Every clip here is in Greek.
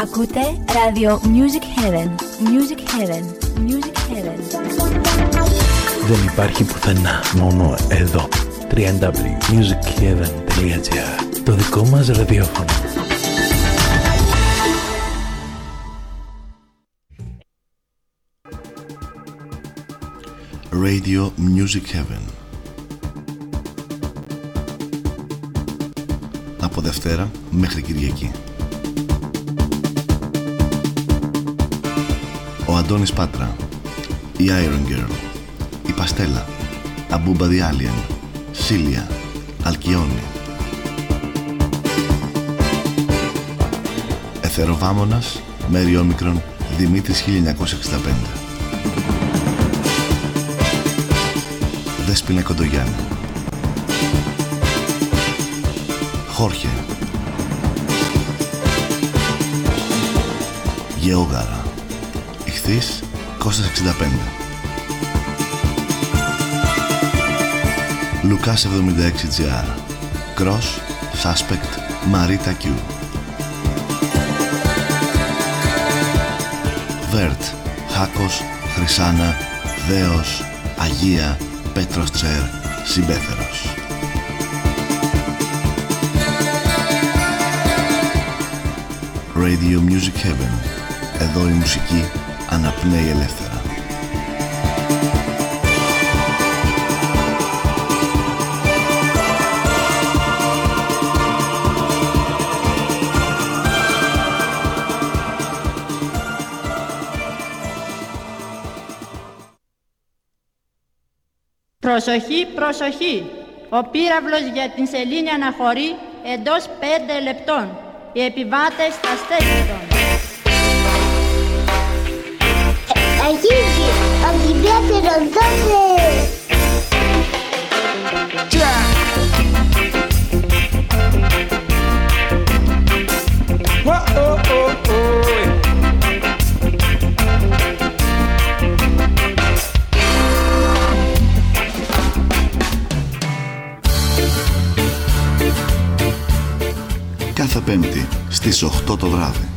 Ακούτε Radio Music Heaven. Music Heaven. Music Heaven. Δεν υπάρχει πουθενά, μόνο εδώ. www.musicheaven.gr Το δικό μας ραδιόφωνο. Radio Music Heaven Δευτέρα μέχρι Κυριακή. Ο Αντώνης Πάτρα Η Iron Girl Η Παστέλα Αμπούμπα the Alien Σίλια Αλκιόνι Εθεροβάμωνας Μέρι Όμικρον Δημήτρης 1965 Δέσποινα Κοντογιάννη Χόρχε. Γεώγαρα. Ιχθύς Κώστας 65 Λουκάς 76 GR Cross Suspect Marita Q Βέρτ Χάκος Χρυσάνα Δέος Αγία Πέτρος Τσέρ Συμπέθερος Radio Music Heaven Εδώ η μουσική αναπνέει ελεύθερα Προσοχή, προσοχή. Ο πύραυλος για την σελήνη αναχωρεί εντός 5 λεπτών. Οι επιβάτες θα στέκουν. Αρχίζει ο Δημήτρης Δόντες. Στις 8 το βράδυ.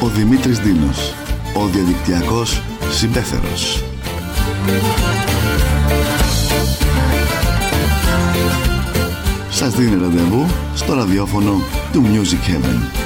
Ο Δημήτρης Δίνος Ο διαδικτυακός συμπέθερος. Σας δίνει ραντεβού στο ραδιόφωνο του Music Heaven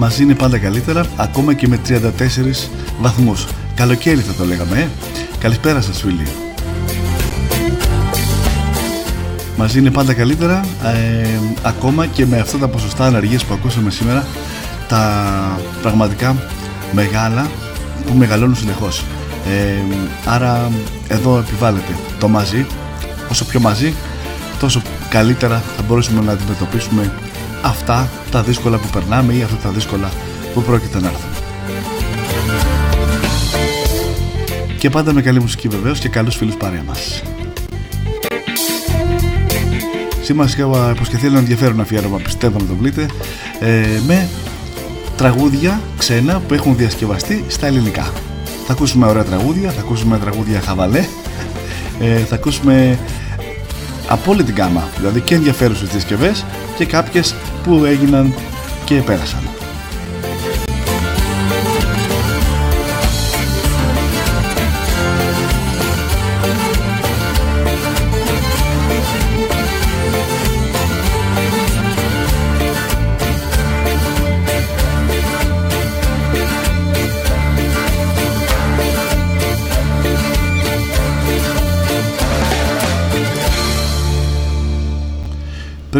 Μαζί είναι πάντα καλύτερα, ακόμα και με 34 βαθμούς. Καλοκαίρι θα το λέγαμε, ε. Καλησπέρα σας φίλοι. Μαζί είναι πάντα καλύτερα, ε, ακόμα και με αυτά τα ποσοστά αναργίας που ακούσαμε σήμερα, τα πραγματικά μεγάλα που μεγαλώνουν συνεχώς. Ε, άρα εδώ επιβάλλεται το μαζί, όσο πιο μαζί, τόσο καλύτερα θα μπορούσαμε να αντιμετωπίσουμε αυτά τα δύσκολα που περνάμε ή αυτά τα δύσκολα που πρόκειται να έρθουν. Και πάντα με καλή μουσική βεβαίως και καλούς φίλους παρέα μας. Σήμερα είχα υποσχεθεί ένα ενδιαφέρον αφιέρωμα, πιστεύω να το βρείτε, ε, με τραγούδια ξένα που έχουν διασκευαστεί στα ελληνικά. Θα ακούσουμε ωραία τραγούδια, θα ακούσουμε τραγούδια χαβαλέ, ε, θα ακούσουμε από όλη την κάμα, δηλαδή και ενδιαφέρουσες διασκευές και κάποιες που έγιναν και πέρασαν.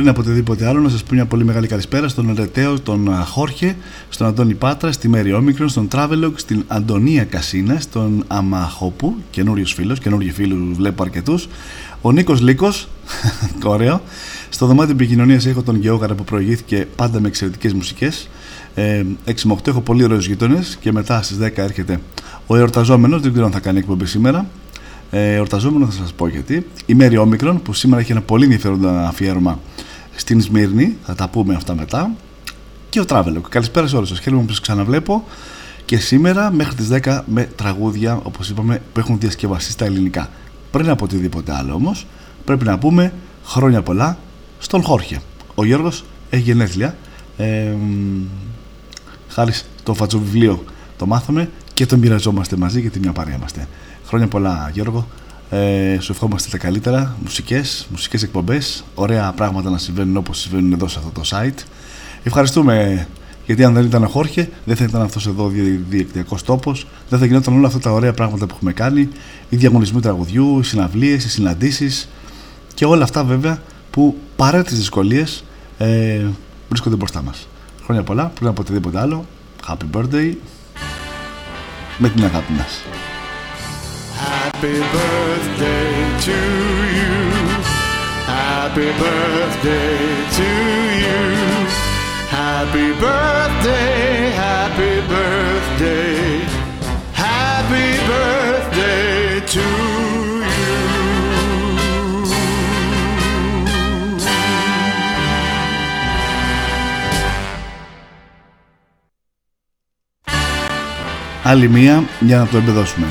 Πριν από οτιδήποτε άλλο, να σας πω μια πολύ μεγάλη καλησπέρα στον Ρετέο, τον Χόρχε, στον Αντώνη Πάτρα, στη Μέρη Όμικρον, στον Travelog, στην Αντωνία Κασίνα, στον Αμαχόπου, καινούριος φίλος, καινούριοι φίλους βλέπω αρκετούς. Ο Νίκος Λίκο, ωραίο. Στο δωμάτιο επικοινωνίας έχω τον Γεώγαρα που προηγήθηκε πάντα με εξαιρετικές μουσικές. Ε, 6 με 8 έχω πολύ ωραίους γείτονες και μετά στις 10 έρχεται ο εορταζόμενος. Δεν ξέρω αν θα κάνει εκπομπή σήμερα. Ε, εορταζόμενο θα σας πω γιατί. Η Μέρη Όμικρον που σήμερα έχει ένα πολύ ενδιαφέροντα αφιέρωμα στην Σμύρνη. Θα τα πούμε αυτά μετά. Και ο Travelog. Καλησπέρα σε όλους σας. Χαίρομαι που σας ξαναβλέπω. Και σήμερα μέχρι τις 10 με τραγούδια, όπως είπαμε, που έχουν διασκευαστεί στα ελληνικά. Πριν από οτιδήποτε άλλο όμως, πρέπει να πούμε χρόνια πολλά στον Χόρχε. Ο Γιώργος έχει γενέθλια. Ε, χάρη στο φατσοβιβλίο το μάθαμε και το μοιραζόμαστε μαζί γιατί μια παρέα είμαστε. Χρόνια πολλά Γιώργο. Ε, σου ευχόμαστε τα καλύτερα. Μουσικές, μουσικές εκπομπές. Ωραία πράγματα να συμβαίνουν όπως συμβαίνουν εδώ σε αυτό το site. Ευχαριστούμε γιατί αν δεν ήταν ο Χόρχε, δεν θα ήταν αυτός εδώ ο διεκτυακός τόπος, δεν θα γινόταν όλα αυτά τα ωραία πράγματα που έχουμε κάνει, οι διαγωνισμοί τραγουδιού, οι συναυλίες, οι συναντήσεις και όλα αυτά βέβαια που παρά τις δυσκολίες ε, βρίσκονται μπροστά μας. Χρόνια πολλά, πριν από οτιδήποτε άλλο. Happy birthday με την αγάπη μας. Happy birthday to you. Happy birthday to you. Happy birthday, happy birthday. Happy birthday to you. Άλλη μία για να το εμπεδώσουμε.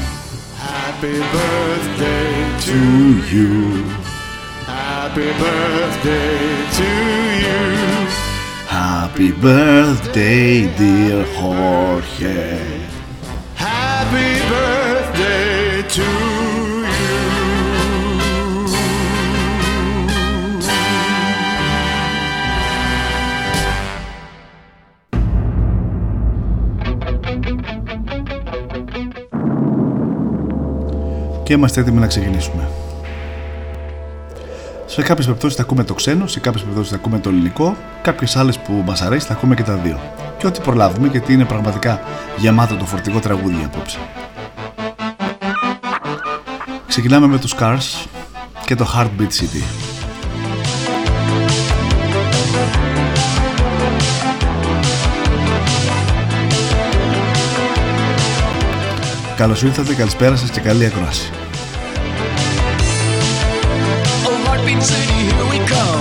Happy birthday to you. Happy birthday to you. Happy birthday dear Jorge. Happy birthday to you. Και είμαστε έτοιμοι να ξεκινήσουμε. Σε κάποιες περιπτώσεις θα ακούμε το ξένο, σε κάποιες περιπτώσεις θα ακούμε το ελληνικό, κάποιες άλλες που μας αρέσει θα ακούμε και τα δύο. Και ό,τι προλάβουμε, γιατί είναι πραγματικά γεμάτο το φορτηγό τραγούδι απόψε. Ξεκινάμε με τους Cars και το Heartbeat City. Καλώς ήρθατε, καλησπέρα σας και καλή ακρόαση. Oh,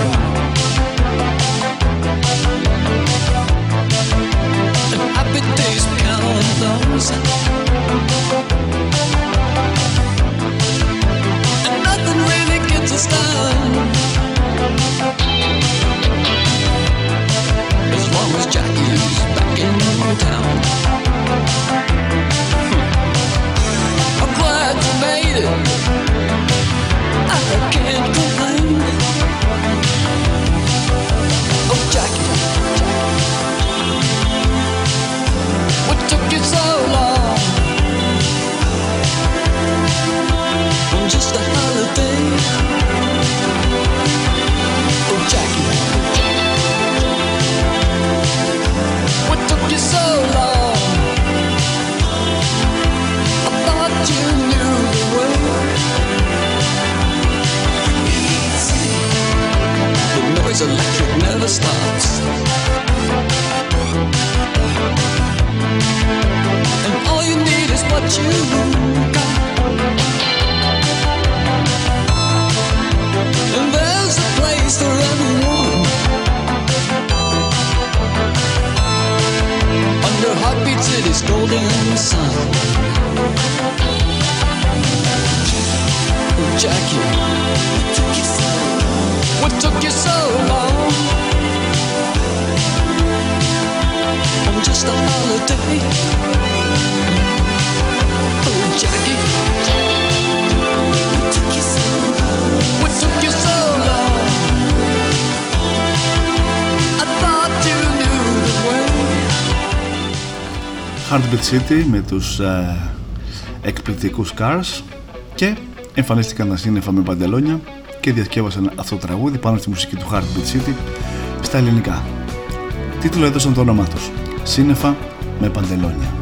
City με τους ε, εκπληκτικούς Cars και εμφανίστηκαν τα σύννεφα με παντελόνια και διασκεύασαν αυτό το τραγούδι πάνω στη μουσική του Heartbeat City στα ελληνικά. Τίτλο έδωσαν το όνομά τους. Σύννεφα με παντελόνια.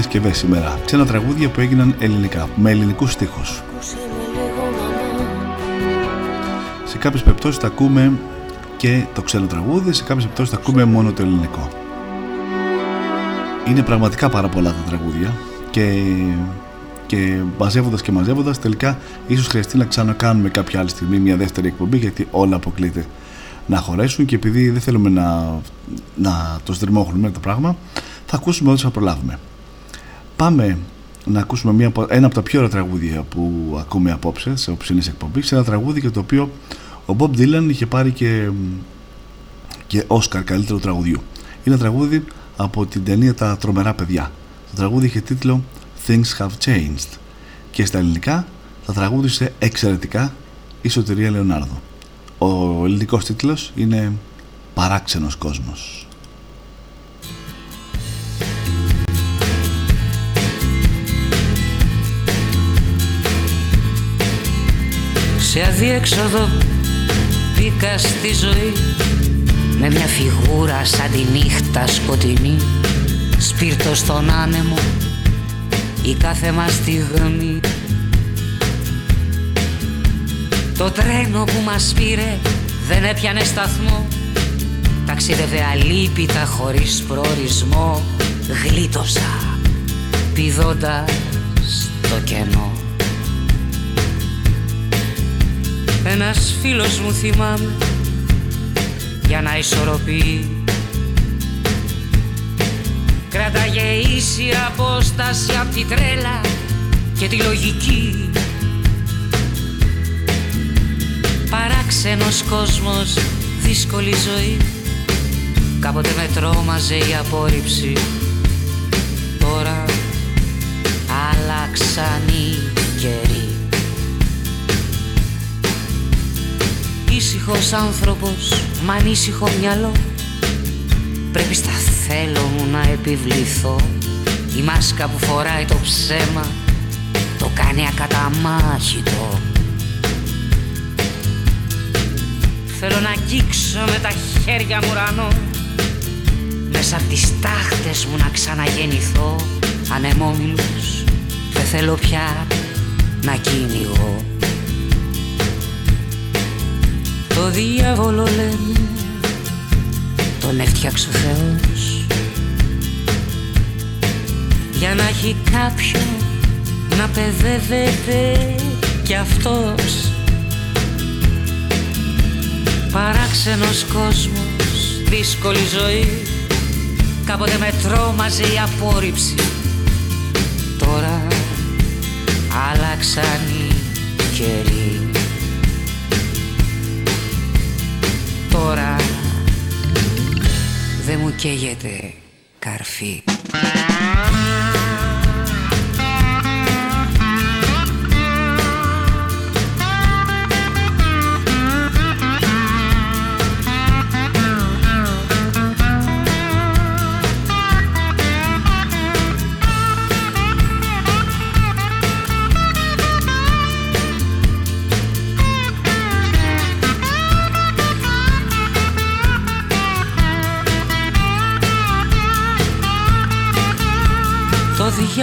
Διασκευές σήμερα. Ξένα τραγούδια που έγιναν ελληνικά, με ελληνικούς στίχους. Σε κάποιες περιπτώσεις τα ακούμε και το ξένο τραγούδι, σε κάποιες περιπτώσεις τα ακούμε μόνο το ελληνικό. Είναι πραγματικά πάρα πολλά τα τραγούδια και, και μαζεύοντας και μαζεύοντας, τελικά ίσως χρειαστεί να ξανακάνουμε κάποια άλλη στιγμή μια δεύτερη εκπομπή γιατί όλα αποκλείται να χωρέσουν και επειδή δεν θέλουμε να, να το στριμώχνουμε το πράγμα θα ακούσουμε ό,τι θα προλάβουμε. Πάμε να ακούσουμε μια, ένα από τα πιο ωραία τραγούδια που ακούμε απόψε σε οψινή εκπομπή. Σε ένα τραγούδι για το οποίο ο Bob Dylan είχε πάρει και, και Oscar καλύτερο τραγουδιού. Είναι ένα τραγούδι από την ταινία Τα Τρομερά Παιδιά. Το τραγούδι είχε τίτλο Things Have Changed και στα ελληνικά θα τραγούδισε εξαιρετικά η Σωτηρία Λεωνάρδο. Ο ελληνικός τίτλος είναι «Παράξενος κόσμος». Σε αδιέξοδο μπήκα στη ζωή. Με μια φιγούρα σαν τη νύχτα σκοτεινή. Σπίρτο στον άνεμο η κάθε μας στιγμή το τρένο που μας πήρε δεν έπιανε σταθμό. Ταξίδευε αλίπητα χωρίς προορισμό. Γλίτωσα πηδώντας το κενό Ένας φίλος μου θυμάμαι για να ισορροπεί. Κράταγε ίση απόσταση απ' τη τρέλα και τη λογική. Παράξενος κόσμος, δύσκολη ζωή. Κάποτε με τρόμαζε η απόρριψη. Τώρα άλλαξαν οι καιροί Ήσυχος άνθρωπος, μ' ανήσυχο μυαλό. Πρέπει στα θέλω μου να επιβληθώ. Η μάσκα που φοράει το ψέμα Το κάνει ακαταμάχητο. Θέλω να αγγίξω με τα χέρια μου ουρανό. Μέσα από τις τάχτες μου να ξαναγεννηθώ. Ανεμόμυλους δεν θέλω πια να κυνηγώ Το διάβολο λένε τον έφτιαξε ο Θεός. Για να έχει κάποιον να παιδεύεται κι αυτός. Παράξενος κόσμος, δύσκολη ζωή. Κάποτε με τρόμαζε η απόρριψη. Τώρα άλλαξαν οι καιροί καίγεται καρφί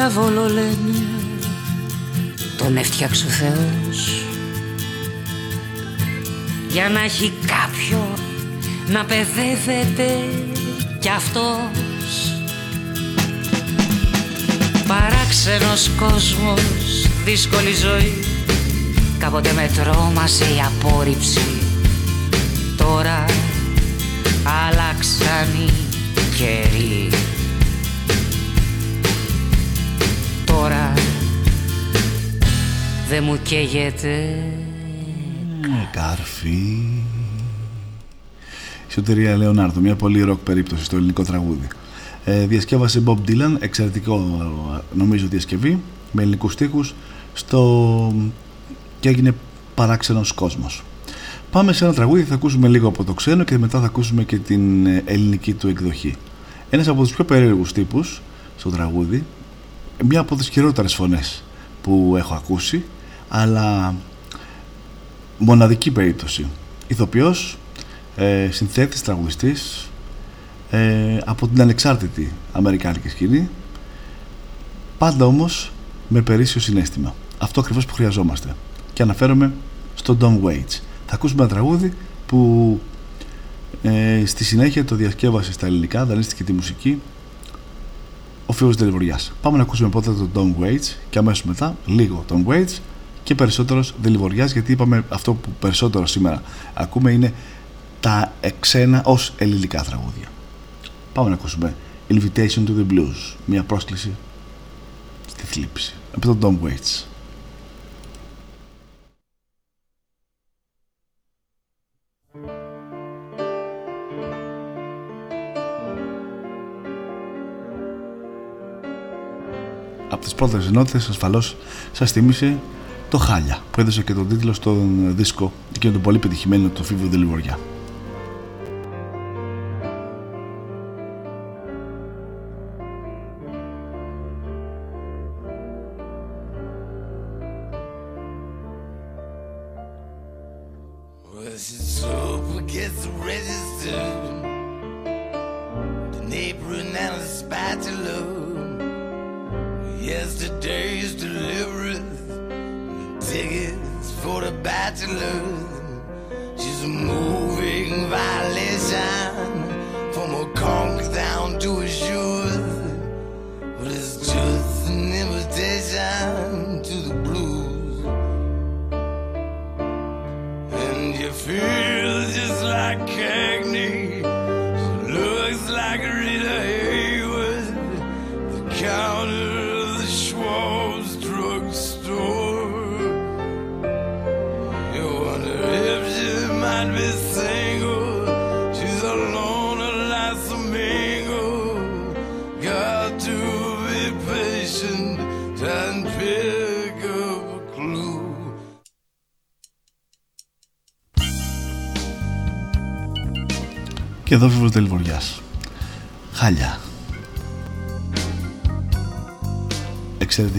διάβολο λένε. Τον έφτιαξε ο Θεός. Για να έχει κάποιον να παιδεύεται κι αυτός. Παράξενος κόσμος, δύσκολη ζωή. Κάποτε με τρόμασε η απόρριψη. Τώρα άλλαξαν οι καιροί δεν μου καίγεται Καρφί Σωτηρία Λεωνάρδο, μια πολύ ροκ περίπτωση στο ελληνικό τραγούδι. Ε, διασκεύασε Bob Dylan, εξαιρετικό νομίζω διασκευή, με ελληνικούς στίχους, στο... και έγινε παράξενος κόσμος. Πάμε σε ένα τραγούδι, θα ακούσουμε λίγο από το ξένο και μετά θα ακούσουμε και την ελληνική του εκδοχή. Ένας από τους πιο περίεργους τύπους στο τραγούδι, μια από τις χειρότερες φωνές που έχω ακούσει, αλλά μοναδική περίπτωση. Ηθοποιός, ε, συνθέτης, τραγουδιστής ε, από την ανεξάρτητη αμερικάνικη σκηνή πάντα όμως με περίσσιο συνέστημα. Αυτό ακριβώς που χρειαζόμαστε. Και αναφέρομαι στο Tom Waits. Θα ακούσουμε ένα τραγούδι που ε, στη συνέχεια το διασκεύασε στα ελληνικά, δανείστηκε τη μουσική ο φίλος Δελιβοριάς. Πάμε να ακούσουμε πρώτα τον Tom Waits και αμέσως μετά λίγο Tom Waits και περισσότερος Δελιβοριάς γιατί είπαμε αυτό που περισσότερο σήμερα ακούμε είναι τα ξένα ως ελληνικά τραγούδια. Πάμε να ακούσουμε Invitation to the Blues, μια πρόσκληση στη θλίψη από τον Tom Waits. από τις πρώτες ενότητες ασφαλώς σας θύμισε το Χάλια που έδωσε και τον τίτλο στον δίσκο και τον πολύ πετυχημένο του Φίβου Δελιβοριά.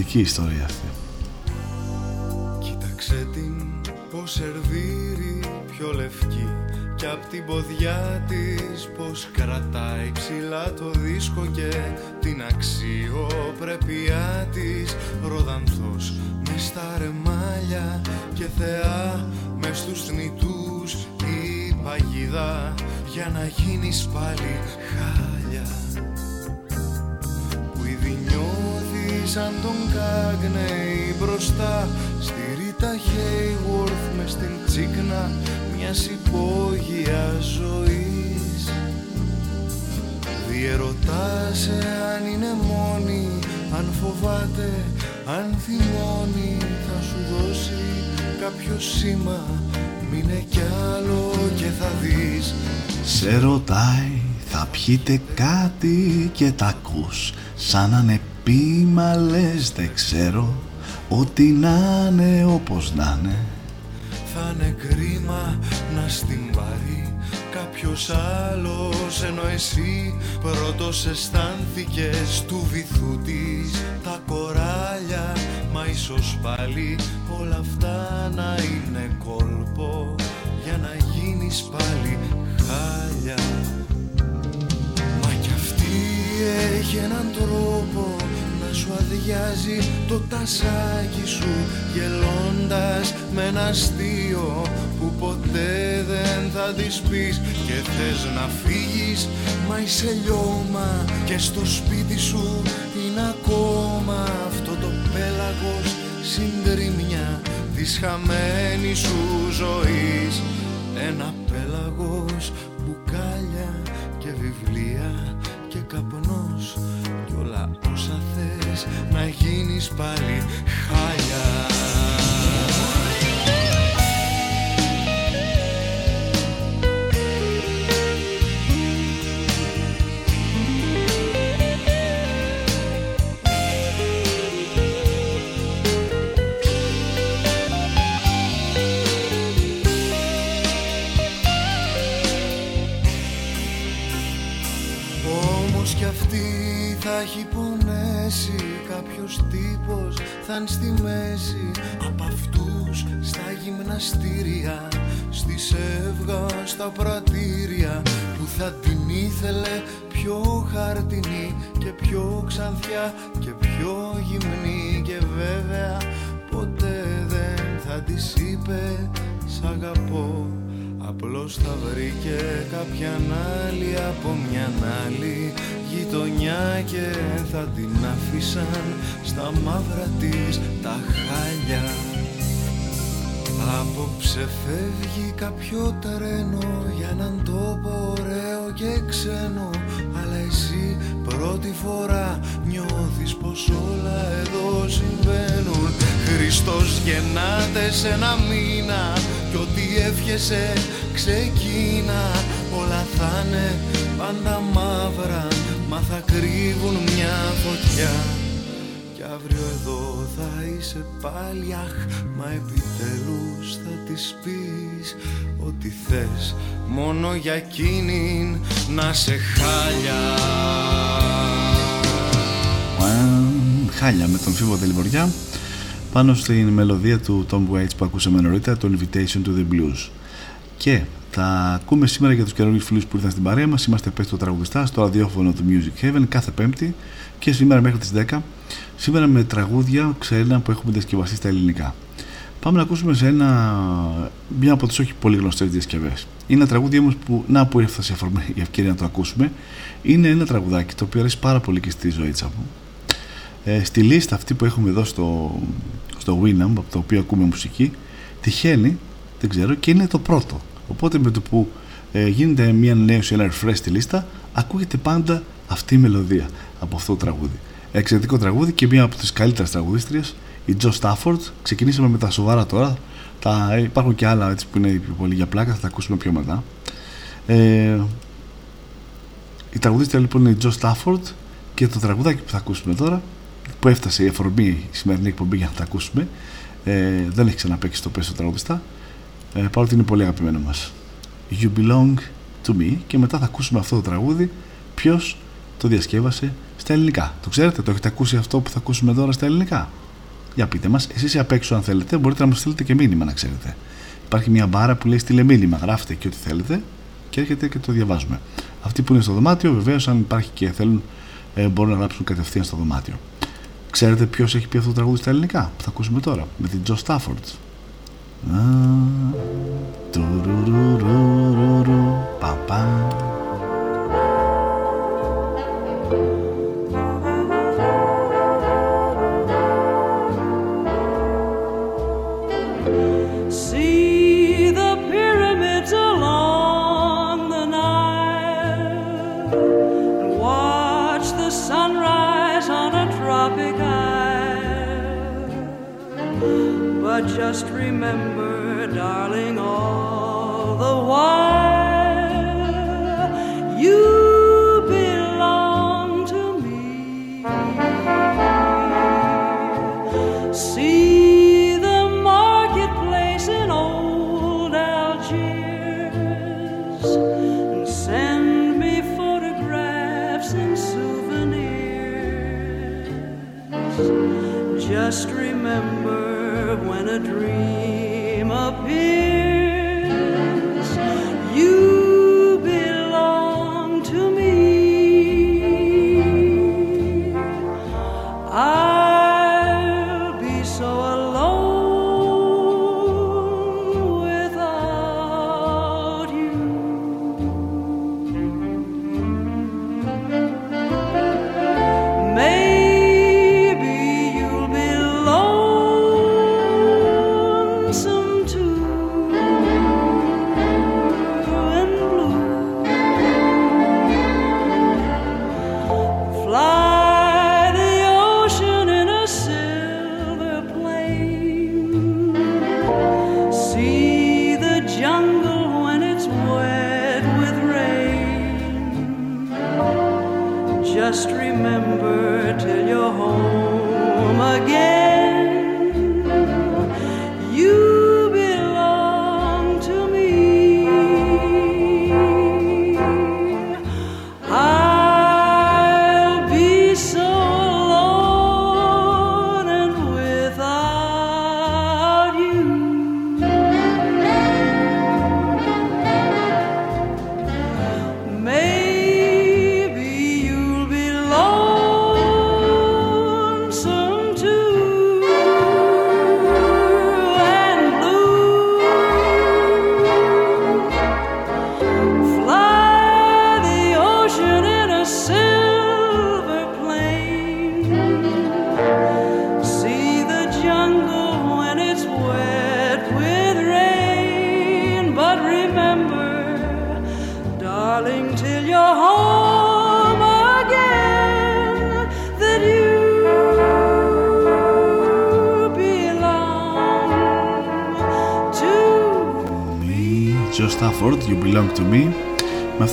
Εξαιρετική ιστορία θα πιείτε κάτι και τα ακούς Σαν να είναι πείμα λες δεν ξέρω. Ό,τι να είναι όπως να είναι. Θα είναι κρίμα να στην πάρει κάποιος άλλος Ενώ εσύ πρώτος αισθάνθηκες του βυθού της. Τα κοράλια Μα ίσως πάλι όλα αυτά να είναι κόλπο Για να γίνεις πάλι αδειάζει το τασάκι σου Γελώντας με ένα αστείο που ποτέ δεν θα της πεις. Και θες να φύγεις μα είσαι λιώμα Και στο σπίτι σου είναι ακόμα αυτό το πέλαγος συντρίμια της χαμένης σου ζωής. Ένα έχει πονέσει Κάποιος τύπος θα είναι στη μέση. Απ' αυτούς στα γυμναστήρια Στη σεύγα στα πρατήρια Που θα την ήθελε πιο χαρτινή Και πιο ξανθιά και πιο γυμνή. Και βέβαια ποτέ δεν θα της είπε Σ' αγαπώ Απλώς θα βρήκε κάποια άλλη από μια άλλη γειτονιά και θα την αφήσαν στα μαύρα της τα χάλια. Απόψε φεύγει κάποιο τρένο για έναν τόπο ωραίο και ξένο Αλλά εσύ πρώτη φορά νιώθεις πως όλα εδώ συμβαίνουν. Χριστός γεννάται σε ένα μήνα κι ό,τι εύχεσαι ξεκίνα. Όλα θα είναι πάντα μαύρα. Μα θα κρύβουν μια φωτιά. Κι αύριο εδώ θα είσαι πάλι. Αχ Μα επιτέλους θα της πεις Ό,τι θες. Μόνο για εκείνη να σε χάλια. Χάλια με τον Φίβο Δελιβοριά πάνω στην μελωδία του Tom Waits που ακούσαμε νωρίτερα το Invitation to the Blues. Και τα ακούμε σήμερα για τους καινούριου φίλους που ήρθαν στην παρέα μας. Είμαστε πέστο τραγουδιστάς στο ραδιόφωνο του Music Heaven κάθε πέμπτη και σήμερα μέχρι τις 10 σήμερα με τραγούδια ξένα που έχουμε διασκευαστεί στα ελληνικά. Πάμε να ακούσουμε σε ένα, μια από τις όχι πολύ γνωστές διασκευές. Είναι ένα τραγούδι όμως που να που έφτασε η ευκαιρία να το ακούσουμε. Είναι ένα τραγουδάκι το οποίο αρέσει πάρα πολύ και στη ζωή μου ε, στη λίστα αυτή που έχουμε εδώ στο, στο Winamp από το οποίο ακούμε μουσική τυχαίνει, δεν ξέρω, και είναι το πρώτο. Οπότε με το που ε, γίνεται μια νέωση, ένα refresh στη λίστα ακούγεται πάντα αυτή η μελωδία από αυτό το τραγούδι. Εξαιρετικό τραγούδι και μία από τις καλύτερες τραγουδίστριες η Τζο Στάφορντ ξεκινήσαμε με τα σοβαρά τώρα. Τα, υπάρχουν και άλλα έτσι, που είναι πιο πολύ για πλάκα θα τα ακούσουμε πιο μετά. Ε, η τραγουδίστρια λοιπόν είναι η Τζο Στάφορντ και το τραγουδάκι που θα ακούσουμε τώρα που έφτασε η αφορμή η σημερινή εκπομπή για να τα ακούσουμε ε, δεν έχει ξαναπέξει το πέσο τραγουδιστά. Ε, παρότι είναι πολύ αγαπημένο μας. You Belong To Me. Και μετά θα ακούσουμε αυτό το τραγούδι ποιος το διασκεύασε στα ελληνικά. Το ξέρετε, το έχετε ακούσει αυτό που θα ακούσουμε τώρα στα ελληνικά; Για πείτε μας, εσείς απ' έξω αν θέλετε μπορείτε να μας στείλετε και μήνυμα να ξέρετε. Υπάρχει μια μπάρα που λέει στείλε μήνυμα γράφετε και ό,τι θέλετε και έρχεται και το διαβάζουμε. Αυτοί που είναι στο δωμάτιο βεβαίως αν υπάρχει και θέλουν ε, μπορούν να γράψουν κατευθείαν στο δωμάτιο Ξέρετε ποιος έχει πει αυτό το τραγούδι στα ελληνικά που θα ακούσουμε τώρα με την Τζο Στάφορντ. Just remember, darling, all the while you a dream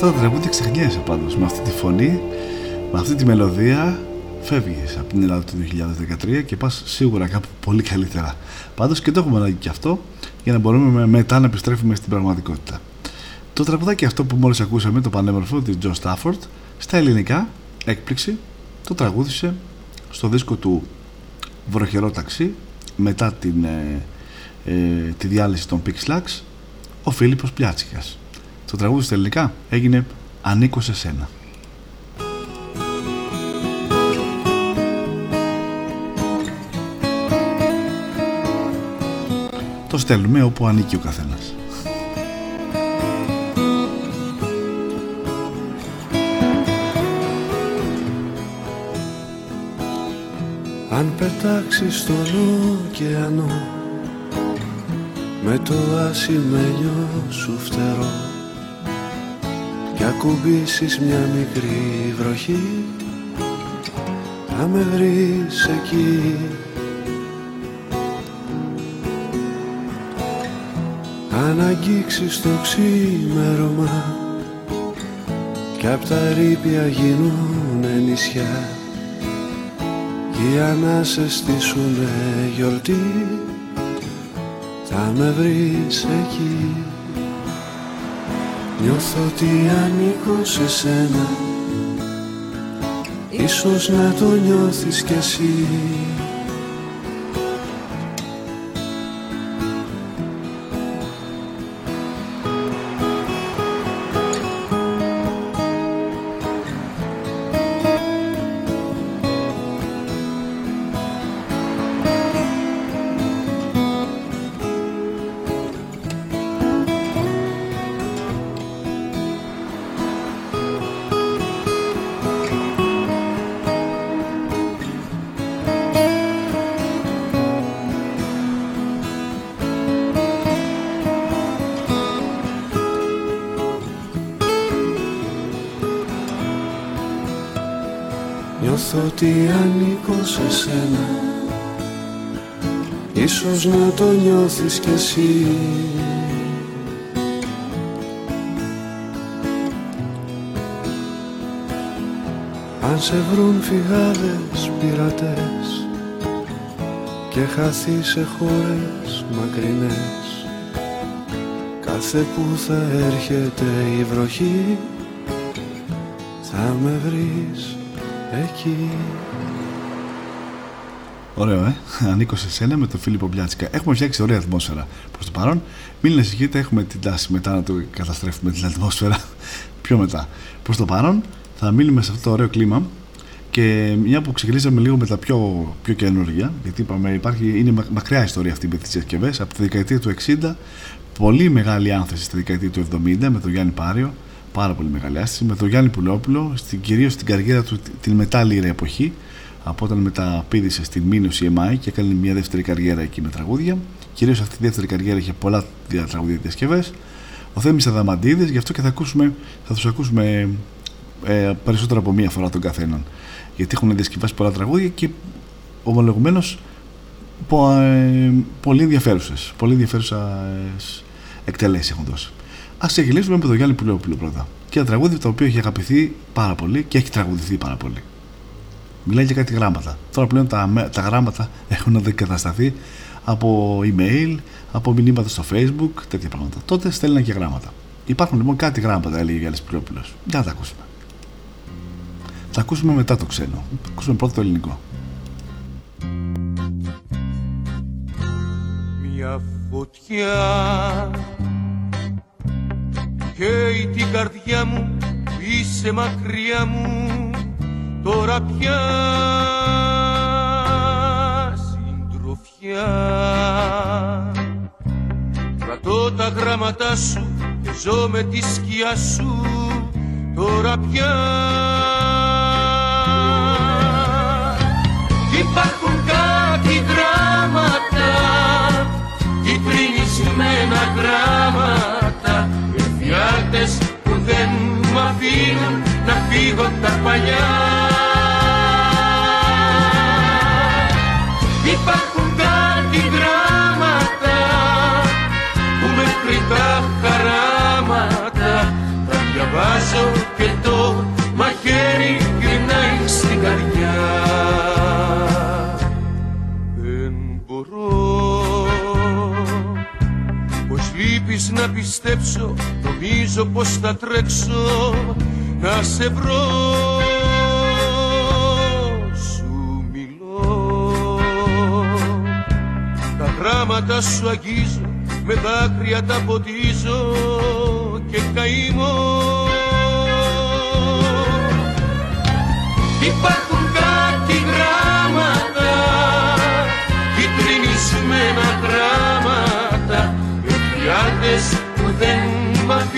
αυτά τα τραγούδια ξεχνιέσαι πάντως με αυτή τη φωνή με αυτή τη μελωδία φεύγεις από την Ελλάδα του 2013 και πας σίγουρα κάπου πολύ καλύτερα. Πάντως και το έχουμε ανάγκη και αυτό για να μπορούμε μετά να επιστρέφουμε στην πραγματικότητα. Το τραγουδάκι αυτό που μόλις ακούσαμε, το πανέμορφο της John Stafford, στα ελληνικά, έκπληξη, το τραγούδισε στο δίσκο του Βροχερό Ταξί μετά την, ε, ε, τη διάλυση των Pixlax ο Φίλιππος Πλιάτσικας. Το τραγούδι στα ελληνικά έγινε «Ανήκω σε σένα». Το στέλνουμε όπου ανήκει ο καθένας. Αν πετάξεις στον ωκεανό με το ασημένιο σου φτερό και ακουμπήσεις μια μικρή βροχή θα με βρεις εκεί. Αν αγγίξεις το ξημέρωμα κι απ' τα ρήπια γίνουνε νησιά οι ανάσες στήσουνε γιορτή θα με βρεις εκεί Νιώθω ότι ανήκω σε σένα. Ίσως να το νιώθεις κι εσύ ότι ανήκω σε σένα. Ίσως να το νιώθεις κι εσύ. Αν σε βρουν φυγάδες πειρατές Και χαθείς σε χώρες μακρινές Κάθε που θα έρχεται η βροχή Θα με βρεις εκεί. Ωραίο, ε. Ανήκω σε σένα με τον Φίλιππο Μπλιάτσικα. Έχουμε φτιάξει ωραία ατμόσφαιρα προς το παρόν. Μην ανησυχείτε, έχουμε την τάση μετά να το καταστρέφουμε την ατμόσφαιρα. Πιο μετά. Προς το παρόν θα μείνουμε σε αυτό το ωραίο κλίμα και μια που ξεκινήσαμε λίγο με τα πιο, πιο καινούργια, γιατί είπαμε υπάρχει, είναι μακριά ιστορία αυτή με τις συσκευές, από τη δεκαετία του 60, πολύ μεγάλη άνθεση στη δεκαετία του 70 με τον Γιάννη Πάριο, πάρα πολύ μεγάλη άσκηση με τον Γιάννη Πουλόπουλο στην, κυρίως στην καριέρα του την μετάλληρη εποχή από όταν μεταπίδησε στην Μήνωση EMI και έκανε μια δεύτερη καριέρα εκεί με τραγούδια. Κυρίως αυτή η δεύτερη καριέρα είχε πολλά τραγούδια διασκευές. ο Θέμης Αδαμαντίδης γι' αυτό και θα, ακούσουμε, θα τους ακούσουμε ε, περισσότερο από μία φορά τον καθέναν. Γιατί έχουν διασκευάσει πολλά τραγούδια και ομολογουμένως πο, ε, πολύ ενδιαφέρουσες πολύ ενδιαφέρουσες εκτελέσεις έχουν δώσει Α ξεκινήσουμε με τον Γιάννη Πουλόπουλο πρώτα. Και ένα τραγούδι το οποίο έχει αγαπηθεί πάρα πολύ και έχει τραγουδηθεί πάρα πολύ. Μιλάει για κάτι γράμματα. Τώρα πλέον τα, τα γράμματα έχουν αντικατασταθεί από email, από μηνύματα στο facebook, τέτοια πράγματα. Τότε στέλναν και γράμματα. Υπάρχουν λοιπόν κάτι γράμματα, έλεγε ο Γιάννης Πουλόπουλο. Για να τα ακούσουμε. Θα ακούσουμε μετά το ξένο. Θα ακούσουμε πρώτα το ελληνικό. Μια φωτιά καίει την καρδιά μου είσαι μακριά μου τώρα πια συντροφιά. Κρατώ τα γράμματά σου και ζω με τη σκιά σου τώρα πια. Υπάρχουν κάτι γράμματα κυτρινισμένα γράμματα εφιάλτες που δεν μ' αφήνουν να φύγω τα παλιά. Υπάρχουν κάτι γράμματα που μέχρι τα χαράματα τα διαβάζω πρέπει να πιστέψω Νομίζω πως θα τρέξω. Να σε βρω Σου μιλώ. Τα γράμματα σου αγγίζω Με δάκρυα τα ποτίζω Και καημώ. Υπάρχουν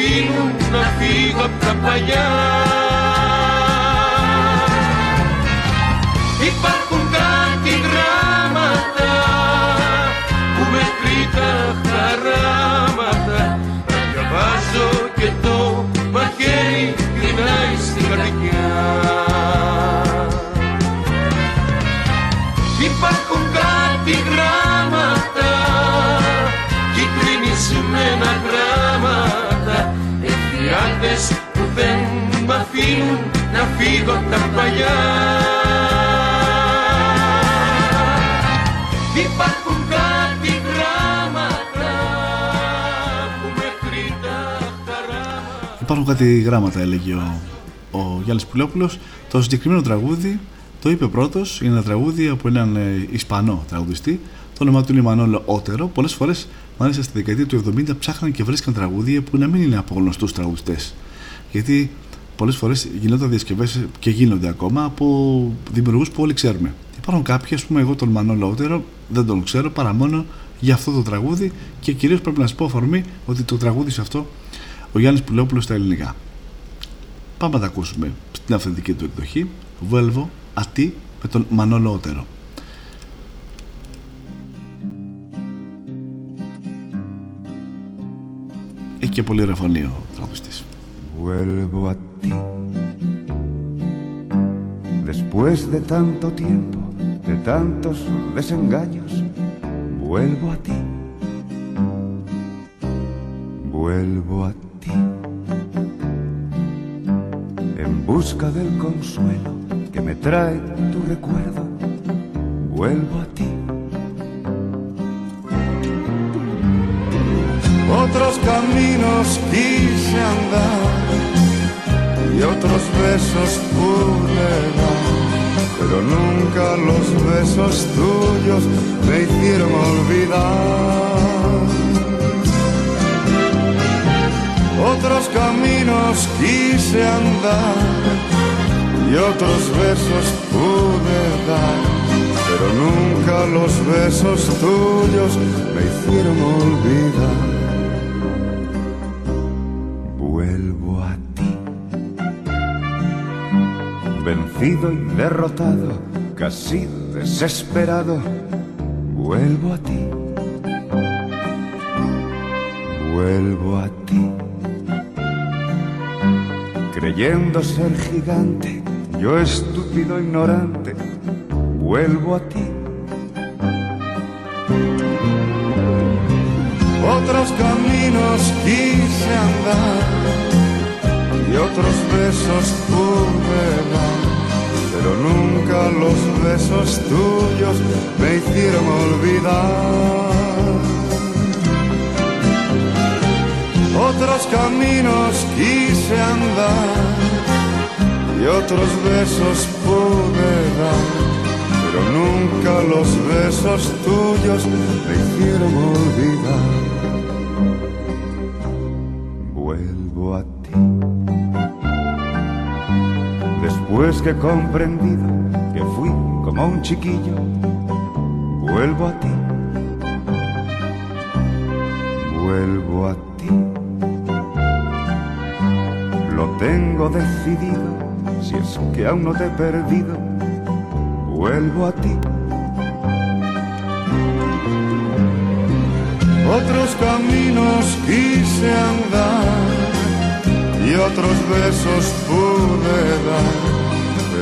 αφήνουν να φύγω απ' τα παλιά απ' τα παλιά Υπάρχουν κάτι γράμματα που μέχρι τα χαράματα Υπάρχουν κάτι γράμματα, έλεγε ο, ο Γιάννης Πουλόπουλος. Το συγκεκριμένο τραγούδι το είπε πρώτος, είναι ένα τραγούδι από έναν ε, Ισπανό τραγουδιστή. Το όνομα του είναι Μανώλο Ότερο. Πολλές φορές, μάλιστα στη δεκαετία του 70, ψάχναν και βρίσκαν τραγούδια που να μην είναι από γνωστούς τραγουδιστές. Γιατί πολλές φορές γινόταν διασκευές και γίνονται ακόμα από δημιουργούς που όλοι ξέρουμε. Υπάρχουν κάποιοι, ας πούμε, εγώ τον Μανώλο Ότερο δεν τον ξέρω παρά μόνο για αυτό το τραγούδι και κυρίως πρέπει να σα πω αφορμή ότι το τραγούδι σε αυτό ο Γιάννης Πουλόπουλο στα ελληνικά. Πάμε να τα ακούσουμε στην αυθεντική του εκδοχή. Βέλβο Ατή με τον Μανώλο Ότερο. Έχει και πολύ ωραία φωνή ο τραγουδιστής. Vuelvo a ti Después de tanto tiempo, de tantos desengaños, vuelvo a ti. Vuelvo a ti. En busca del consuelo que me trae tu recuerdo, vuelvo a ti. Otros caminos quise andar y otros besos pude dar, pero nunca los besos tuyos me hicieron olvidar. Otros caminos quise andar y otros besos pude dar, pero nunca los besos tuyos me hicieron olvidar. Vencido y derrotado, casi desesperado, vuelvo a ti. Vuelvo a ti, creyendo ser gigante yo estúpido ignorante, vuelvo a ti. Otros caminos quise andar y otros besos pude dar, pero nunca los besos tuyos me hicieron olvidar. Otros caminos quise andar y otros besos pude dar, pero nunca los besos tuyos me hicieron olvidar. Vuelvo a Después que he comprendido que fui como un chiquillo, vuelvo a ti. Vuelvo a ti. Lo tengo decidido si es que aún no te he perdido, vuelvo a ti. Otros caminos quise andar y otros besos pude dar,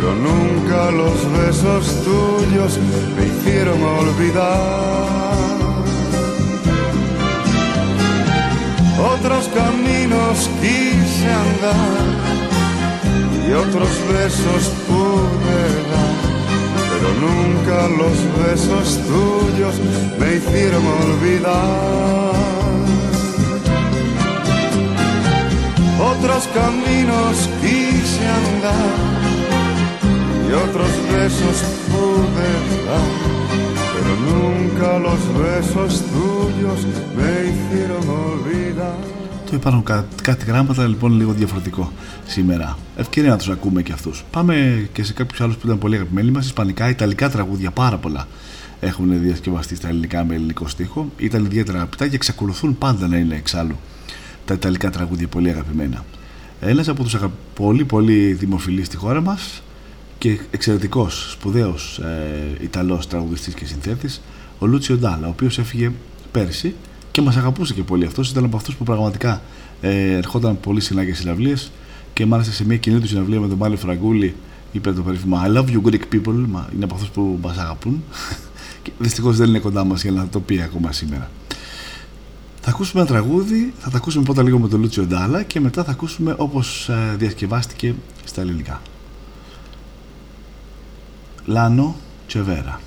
pero nunca los besos tuyos me hicieron olvidar. Otros caminos quise andar y otros besos pude dar, pero nunca los besos tuyos me hicieron olvidar. otros caminos quise andar y otros besos pude dar, pero nunca los besos tuyos me hicieron olvidar. Το υπάρχουν κά- κάτι γράμματα λοιπόν λίγο διαφορετικό σήμερα. Ευκαιρία να τους ακούμε και αυτούς. Πάμε και σε κάποιους άλλους που ήταν πολύ αγαπημένοι μας. Ισπανικά, Ιταλικά τραγούδια πάρα πολλά έχουν διασκευαστεί στα ελληνικά με ελληνικό στίχο. Ήταν ιδιαίτερα αγαπητά και εξακολουθούν πάντα να είναι εξάλλου τα Ιταλικά τραγούδια πολύ αγαπημένα. Ένας από τους αγα... πολύ πολύ δημοφιλείς στη χώρα μας και εξαιρετικός, σπουδαίος ε, Ιταλός τραγουδιστής και συνθέτης, ο Λούτσιο Ντάλα, ο οποίος έφυγε πέρσι και μας αγαπούσε και πολύ αυτός. Ήταν από αυτούς που πραγματικά ε, ερχόταν πολύ συχνά και συναυλίες και μάλιστα σε μια κοινή του συναυλία με τον Μάλιο Φραγκούλη είπε το περίφημα I love you Greek people. Μα είναι από αυτούς που μας αγαπούν. και δυστυχώς δεν είναι κοντά μας για να το πει ακόμα σήμερα. Θα ακούσουμε ένα τραγούδι, θα τα ακούσουμε πρώτα λίγο με τον Λούτσιο Ντάλα και μετά θα ακούσουμε όπως ε, διασκευάστηκε στα ελληνικά. Λάνο Τσεβέρα.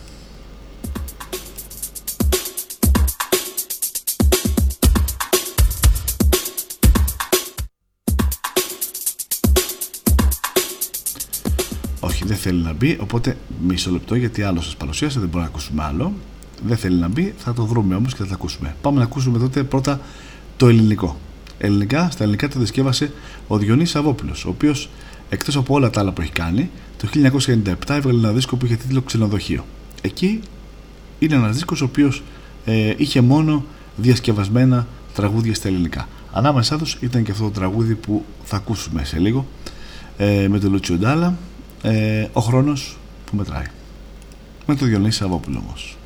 Όχι, δεν θέλει να μπει, οπότε μισό λεπτό γιατί άλλο σας παρουσίασε, δεν μπορούμε να ακούσουμε άλλο. Δεν θέλει να μπει, θα το βρούμε όμως και θα το ακούσουμε. Πάμε να ακούσουμε τότε πρώτα το ελληνικό. Ελληνικά, στα ελληνικά το δισκεύασε ο Διονύσης Σαββόπουλος, ο οποίος εκτός από όλα τα άλλα που έχει κάνει, το 1997 έβγαλε ένα δίσκο που είχε τίτλο Ξενοδοχείο. Εκεί είναι ένας δίσκος ο οποίος ε, είχε μόνο διασκευασμένα τραγούδια στα ελληνικά. Ανάμεσά τους ήταν και αυτό το τραγούδι που θα ακούσουμε σε λίγο ε, με τον Λούτσιο Ντάλα, ε, ο χρόνος που μετράει. Με τον Διονύση Σαββόπουλο όμως.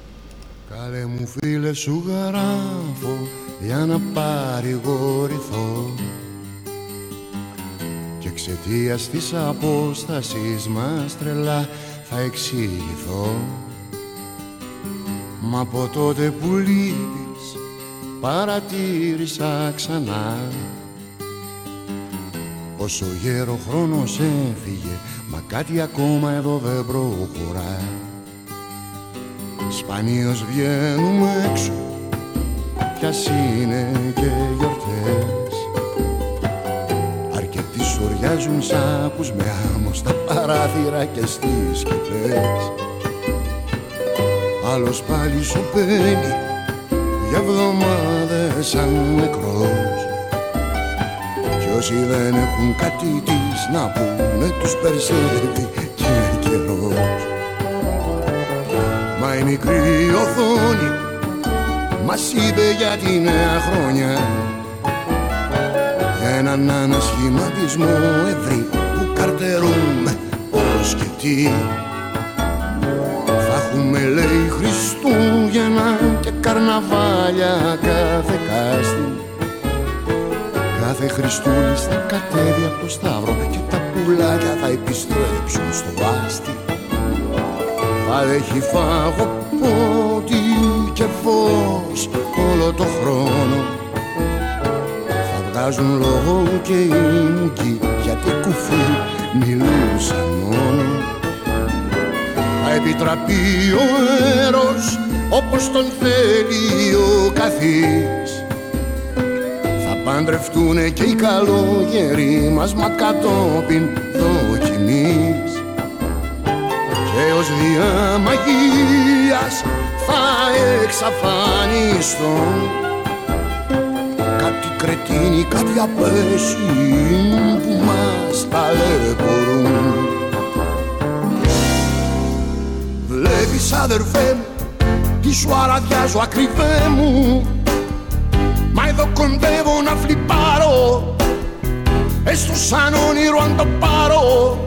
Καλέ μου φίλε σου γράφω για να παρηγορηθώ και εξαιτία της απόστασης μας τρελά θα εξηγηθώ. Μα από τότε που λείπεις παρατήρησα ξανά. Πόσο γέρο χρόνος έφυγε Μα κάτι ακόμα εδώ δεν προχωρά. Σπανίως βγαίνουμε έξω Ποιας είναι και γιορτές Αρκετοί σοριάζουν σάκους με άμμο Στα παράθυρα και στις σκεπές Άλλος πάλι σου παίρνει για εβδομάδες σαν νεκρός. Κι όσοι δεν έχουν κάτι της να πούνε τους περισσεύει και καιρός. Μα η μικρή οθόνη μας είπε για τη νέα χρονιά. Για έναν ανασχηματισμό ευρύ που καρτερούμε πώς και τι. Θα έχουμε λέει Χριστούγεννα και καρναβάλια κάθε κάστη. Κάθε Χριστούλης θα κατέβει από το Σταύρο και τα πουλάκια θα επιστρέψουν στο βάστι Θα έχει φάγο πότι και φως όλο το χρόνο Θα βγάζουν λόγο και οι μουκοί γιατί κουφοί μιλούσαν μόνο θα επιτραπεί ο έρος όπως τον θέλει ο καθής. Θα παντρευτούνε και οι καλόγεροι μας μα κατόπιν δοκιμής. Και ως διαμαγείας θα εξαφανιστώ Κάτι κρετίνοι, κάτι απέσιοι που μας ταλαιπωρούν Βλέπεις αδερφέ μου Τι σου αραδιάζω ακριβέ μου Μα εδώ κοντεύω να φλιπάρω Έστω σαν όνειρο αν το πάρω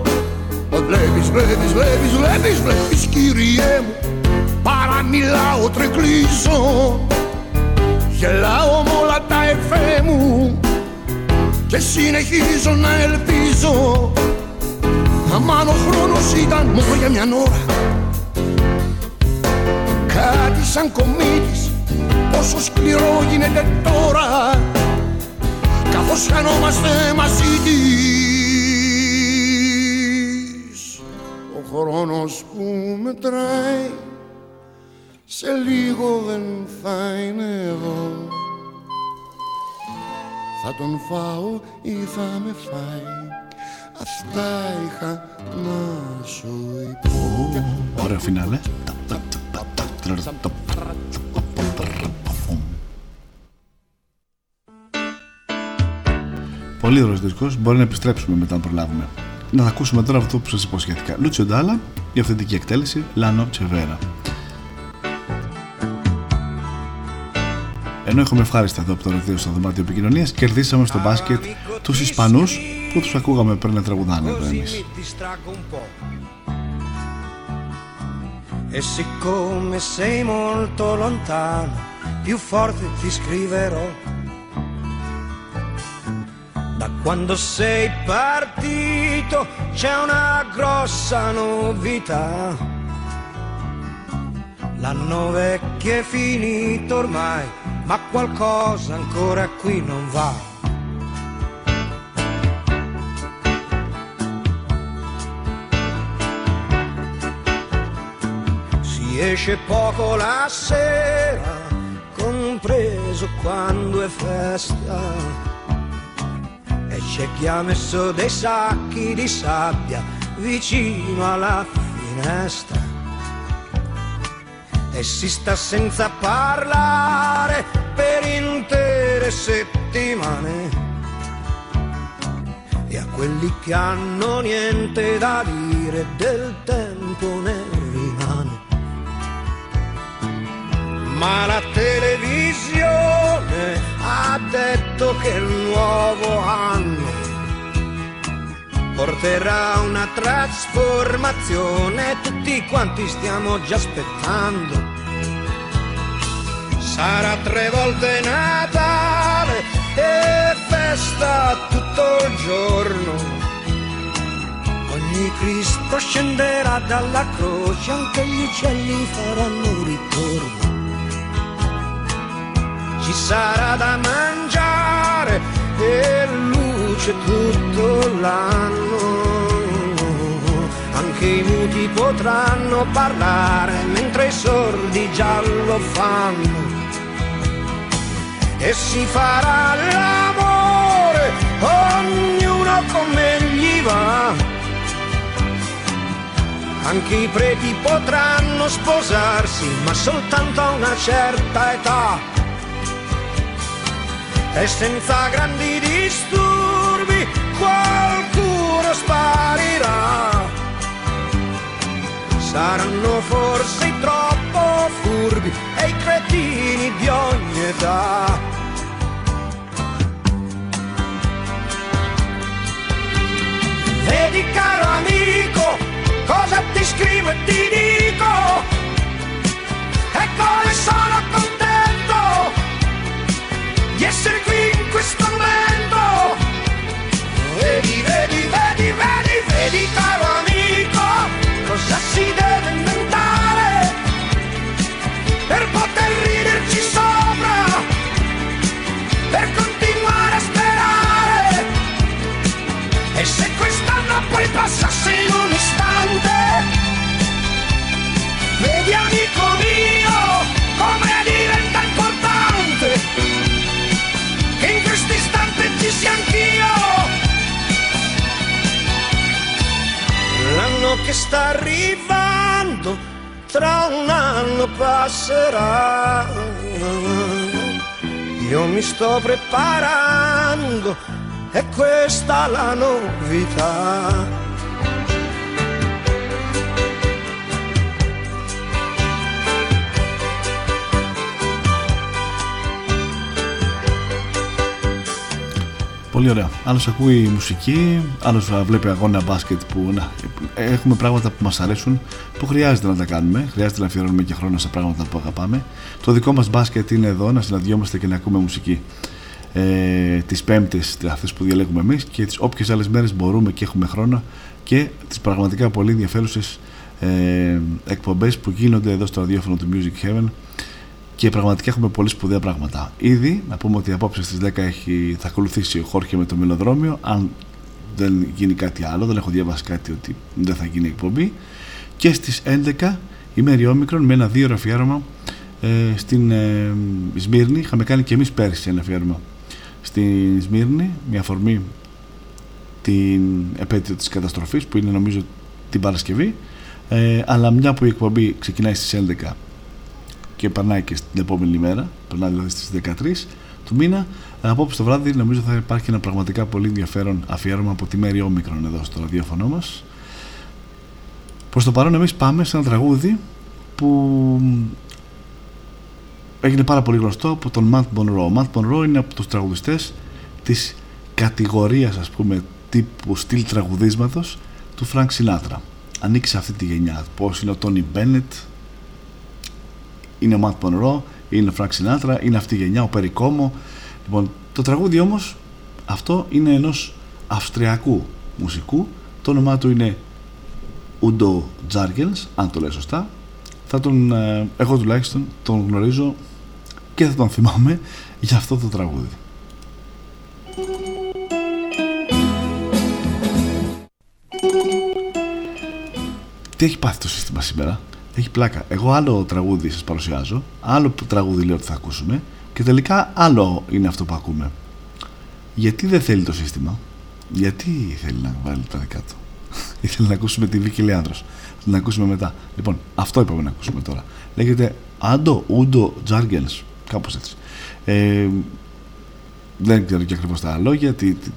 Βλέπεις, βλέπεις, βλέπεις, βλέπεις, βλέπεις κύριέ μου Παραμιλάω, τρεκλίζω Γελάω με όλα τα εφέ μου Και συνεχίζω να ελπίζω. Αμάν ο χρόνος ήταν μόνο για μια ώρα. Κάτι σαν κομίτης Πόσο σκληρό γίνεται τώρα. Καθώς χανόμαστε μαζί της. Ο χρόνος που μετράει Σε λίγο δεν θα είναι εδώ θα τον φάω ή θα με φάει Αυτά είχα να σου πω Ωραίο φινάλε Πολύ ωραίος δίσκος, μπορεί να επιστρέψουμε μετά να προλάβουμε. Να ακούσουμε τώρα αυτό που σας υποσχέθηκα. Λούτσιο Ντάλα, η αυθεντική εκτέλεση, Λάνο Τσεβέρα. Ενώ έχουμε ευχάριστα εδώ από το ρεδίο στο δωμάτιο επικοινωνίας, κερδίσαμε στο μπάσκετ τους Ισπανούς που τους ακούγαμε πριν να τραγουδάνε εδώ εμείς. E siccome sei molto lontano, più forte ti scriverò. Da quando sei partito c'è una grossa novità. L'anno vecchio è finito ormai, ma qualcosa ancora qui non va. Si esce poco la sera, compreso quando è festa. E c'è chi ha messo dei sacchi di sabbia vicino alla finestra. E si sta senza parlare per intere settimane. E a quelli che hanno niente da dire del tempo ne rimane. Ma la televisione ha detto che il nuovo anno porterà una trasformazione, tutti quanti stiamo già aspettando. Sarà tre volte Natale e festa tutto il giorno. Ogni Cristo scenderà dalla croce, anche gli uccelli faranno ritorno. Ci sarà da mangiare e luce tutto l'anno. Anche i muti potranno parlare mentre i sordi già lo fanno. E si farà l'amore, ognuno come gli va. Anche i preti potranno sposarsi, ma soltanto a una certa età e senza grandi disturbi qualcuno sparirà. Saranno forse troppo furbi e i cretini di ogni età. Vedi caro amico, cosa ti scrivo e ti dico, e come sono contento di essere sta arrivando, tra un anno passerà. Io mi sto preparando, è questa la novità. Πολύ ωραία. Άλλο ακούει μουσική, άλλο βλέπει αγώνα μπάσκετ που να, έχουμε πράγματα που μας αρέσουν, που χρειάζεται να τα κάνουμε. Χρειάζεται να αφιερώνουμε και χρόνο σε πράγματα που αγαπάμε. Το δικό μας μπάσκετ είναι εδώ να συναντιόμαστε και να ακούμε μουσική. Ε, τις Πέμπτες, αυτές που διαλέγουμε εμείς και τις όποιες άλλες μέρες μπορούμε και έχουμε χρόνο και τις πραγματικά πολύ ενδιαφέρουσες ε, εκπομπές που γίνονται εδώ στο ραδιόφωνο του Music Heaven και πραγματικά έχουμε πολύ σπουδαία πράγματα. Ήδη, να πούμε ότι απόψε στις 10 έχει, θα ακολουθήσει ο Χόρχε με το μελοδρόμιο, αν δεν γίνει κάτι άλλο, δεν έχω διαβάσει κάτι ότι δεν θα γίνει εκπομπή. Και στις 11 η Μέρη Όμικρον με ένα δύο αφιέρωμα ε, στην ε, Σμύρνη. Είχαμε κάνει και εμείς πέρσι ένα αφιέρωμα στη Σμύρνη μια αφορμή την επέτειο της καταστροφής που είναι νομίζω την Παρασκευή ε, αλλά μια που η εκπομπή ξεκινάει στις 11 και περνάει και στην επόμενη μέρα περνάει δηλαδή στις 13 του μήνα απόψε το βράδυ νομίζω θα υπάρχει ένα πραγματικά πολύ ενδιαφέρον αφιέρωμα από τη Μέρη Όμικρον εδώ στο ραδιόφωνο μας προς το παρόν εμείς πάμε σε ένα τραγούδι που έγινε πάρα πολύ γνωστό από τον Ματ Monroe. Ο Ματ Monroe είναι από τους τραγουδιστές της κατηγορίας ας πούμε τύπου στυλ τραγουδίσματος του Frank Sinatra. Ανήκει σε αυτή τη γενιά. Πώς είναι ο Tony Bennett, είναι ο Ματ Monroe, είναι ο Frank Sinatra, είναι αυτή η γενιά, ο Περικόμο. Λοιπόν, το τραγούδι όμως αυτό είναι ενός αυστριακού μουσικού. Το όνομά του είναι Udo Jargens, αν το λέω σωστά. Θα τον, ε, εγώ τουλάχιστον τον γνωρίζω και θα τον θυμάμαι για αυτό το τραγούδι. Τι έχει πάθει το σύστημα σήμερα; Έχει πλάκα. Εγώ άλλο τραγούδι σας παρουσιάζω, άλλο τραγούδι λέω ότι θα ακούσουμε και τελικά άλλο είναι αυτό που ακούμε. Γιατί δεν θέλει το σύστημα, γιατί θέλει να βάλει τα δικά του; Ήθελε να ακούσουμε τη Βίκη Λεάνδρος. Θα την ακούσουμε μετά. Λοιπόν, αυτό είπαμε να ακούσουμε τώρα. Λέγεται Άντο Ούντο Τζάργενς. Κάπως έτσι. Ε, δεν ξέρω και ακριβώς τα λόγια. Τι, τι,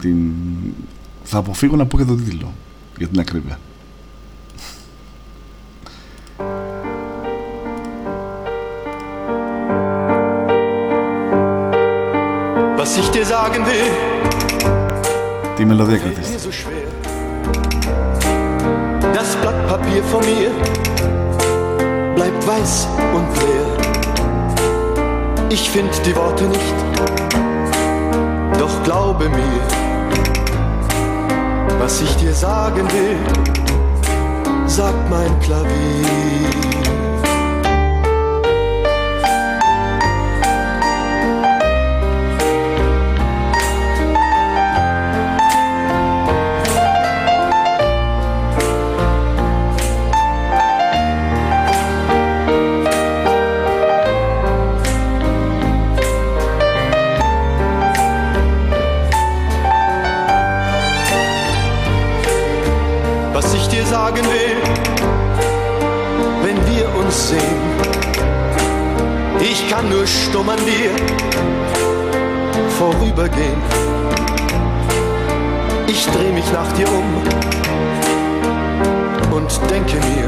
την... Θα αποφύγω να πω και τον τίτλο για την ακρίβεια. was ich dir sagen will. Die Melodie geht mir so schwer. Das Blatt Papier von mir bleibt weiß und leer. Ich finde die Worte nicht, doch glaube mir, was ich dir sagen will, sagt mein Klavier. nur stumm an dir vorübergehen. Ich dreh mich nach dir um und denke mir,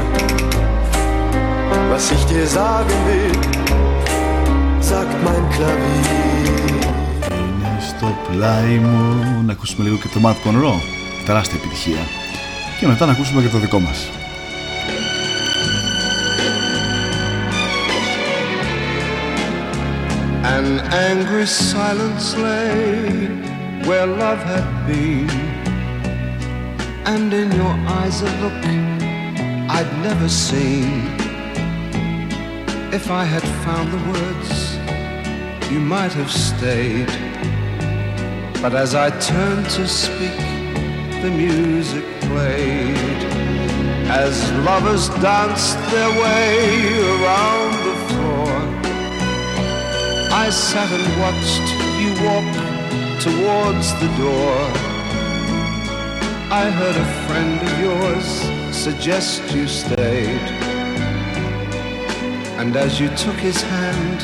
was ich dir sagen will, sagt mein Klavier. Είναι στο πλάι μου να ακούσουμε λίγο και το Matt Conroe. Τεράστια επιτυχία. Και μετά να ακούσουμε και το δικό μας. An angry silence lay where love had been, and in your eyes a look I'd never seen. If I had found the words, you might have stayed. But as I turned to speak, the music played. As lovers danced their way around I sat and watched you walk towards the door. I heard a friend of yours suggest you stayed. And as you took his hand,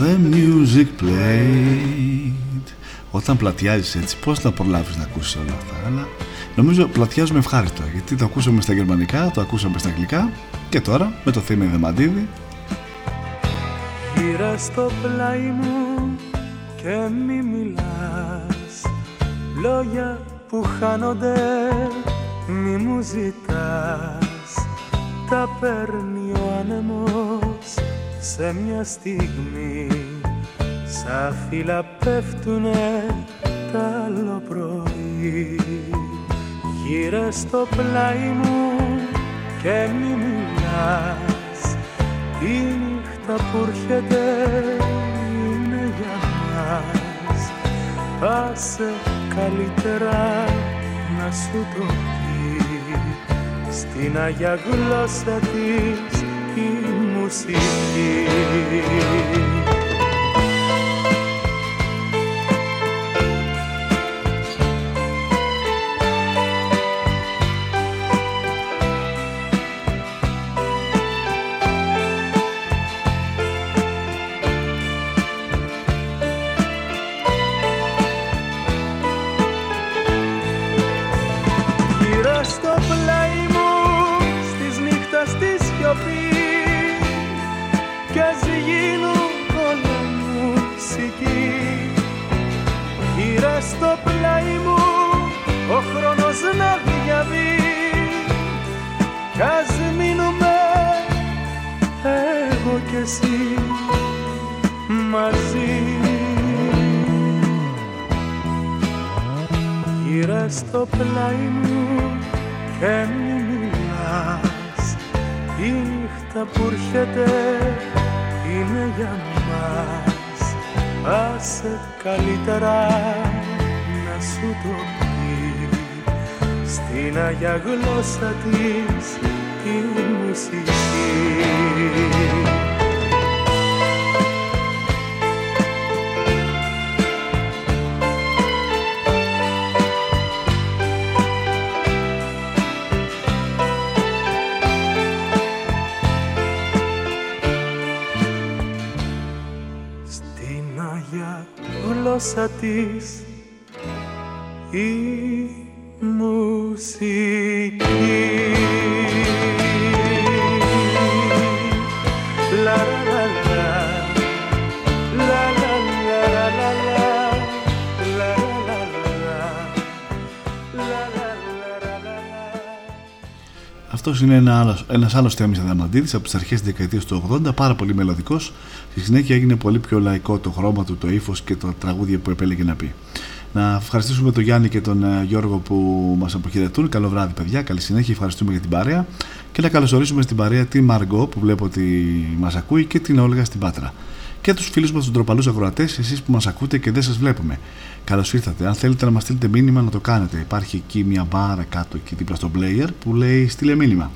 The music played. Όταν πλατιάζεις έτσι, πώς θα προλάβεις να ακούσεις όλα αυτά. Αλλά νομίζω πλατιάζουμε ευχάριστο. Γιατί το ακούσαμε στα γερμανικά, το ακούσαμε στα αγγλικά και τώρα με το θύμιο Δεμαντίδη Γύρε στο πλάι μου και μη μιλάς. Λόγια που χάνονται μη μου ζητάς. Τα παίρνει ο άνεμος σε μια στιγμή. Σαν φύλλα πέφτουνε τ' άλλο πρωί Γύρε στο πλάι μου και μη μιλάς. Η νύχτα που έρχεται είναι για μας. Άσε καλύτερα να σου το πει. Στην Αγία γλώσσα της η μουσική εσύ μαζί. Γύρε στο πλάι μου και μη μιλάς. Η νύχτα που έρχεται είναι για μας. Άσε καλύτερα να σου το πει. Στην αγιά γλώσσα της η μουσική γλώσσα της. Η μουσική. Αυτός είναι ένα άλλος ένας άλλος Θέμης από τις αρχές της δεκαετίας του 80, πάρα πολύ μελωδικός, Στη συνέχεια έγινε πολύ πιο λαϊκό το χρώμα του, το ύφος και το τραγούδια που επέλεγε να πει. Να ευχαριστήσουμε τον Γιάννη και τον ε, Γιώργο που μας αποχαιρετούν. Καλό βράδυ παιδιά, καλή συνέχεια, ευχαριστούμε για την παρέα. Και να καλωσορίσουμε στην παρέα την Μαργκό που βλέπω ότι μας ακούει και την Όλγα στην Πάτρα. Και τους φίλους μας τους ντροπαλούς αγροατές, εσείς που μας ακούτε και δεν σας βλέπουμε. Καλώς ήρθατε. Αν θέλετε να μας στείλετε μήνυμα, να το κάνετε. Υπάρχει εκεί μια μπάρα κάτω εκεί δίπλα στο player που λέει στείλε μήνυμα.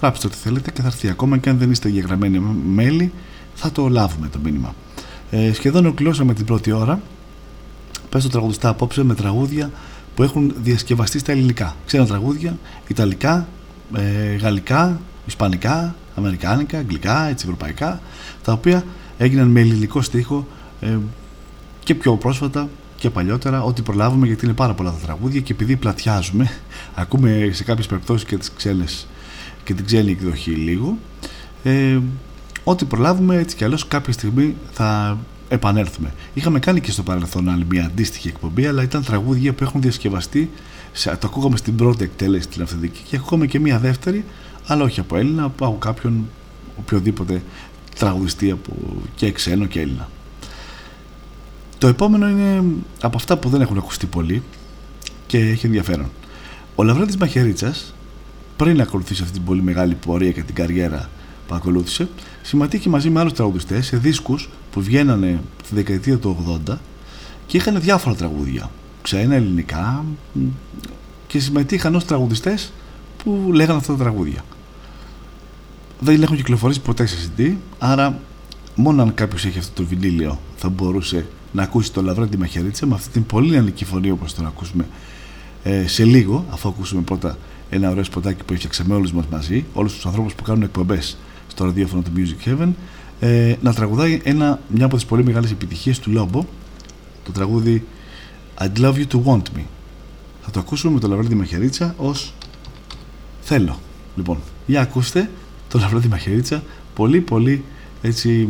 Γράψτε ό,τι θέλετε και θα έρθει. Ακόμα και αν δεν είστε εγγεγραμμένοι μέλη, θα το λάβουμε το μήνυμα. Ε, σχεδόν ολοκληρώσαμε την πρώτη ώρα. Πες το τραγουδιστά απόψε με τραγούδια που έχουν διασκευαστεί στα ελληνικά. Ξένα τραγούδια, ιταλικά, ε, γαλλικά, ισπανικά, αμερικάνικα, αγγλικά, έτσι ευρωπαϊκά, τα οποία έγιναν με ελληνικό στίχο ε, και πιο πρόσφατα και παλιότερα, ό,τι προλάβουμε γιατί είναι πάρα πολλά τα τραγούδια και επειδή πλατιάζουμε, ακούμε σε κάποιες περιπτώσεις και τις ξένες και την ξένη εκδοχή λίγο. Ε, ό,τι προλάβουμε έτσι κι αλλιώς κάποια στιγμή θα επανέλθουμε. Είχαμε κάνει και στο παρελθόν άλλη μια αντίστοιχη εκπομπή, αλλά ήταν τραγούδια που έχουν διασκευαστεί. Σε, το ακούγαμε στην πρώτη εκτέλεση στην αυθεντική και ακούγαμε και μια δεύτερη, αλλά όχι από Έλληνα, από κάποιον οποιοδήποτε τραγουδιστή από και ξένο και Έλληνα. Το επόμενο είναι από αυτά που δεν έχουν ακουστεί πολύ και έχει ενδιαφέρον. Ο Λαβρέντης Μαχαιρίτσας πριν ακολουθήσει αυτή την πολύ μεγάλη πορεία και την καριέρα που ακολούθησε συμμετείχε μαζί με άλλους τραγουδιστές σε δίσκους που βγαίνανε τη δεκαετία του 80 και είχαν διάφορα τραγούδια. Ξένα, ελληνικά και συμμετείχαν ως τραγουδιστές που λέγανε αυτά τα τραγούδια. Δεν έχουν κυκλοφορήσει ποτέ σε CD άρα μόνο αν κάποιος έχει αυτό το βινίλιο θα μπορούσε να ακούσει το Λαβρέντι Μαχαιρίτσα με αυτή την πολύ ελληνική φωνή όπως τον ακούσουμε ε, σε λίγο αφού ακούσουμε πρώτα ένα ωραίο σποτάκι που έφτιαξαμε όλους μας μαζί όλους τους ανθρώπους που κάνουν εκπομπές στο ραδιόφωνο του Music Heaven ε, να τραγουδάει ένα, μια από τις πολύ μεγάλες επιτυχίες του Λόμπο το τραγούδι I'd love you to want me. Θα το ακούσουμε με το Λαβρέντι Μαχαιρίτσα ως θέλω λοιπόν για ακούστε το Λαβρέντι Μαχαιρίτσα πολύ πολύ έτσι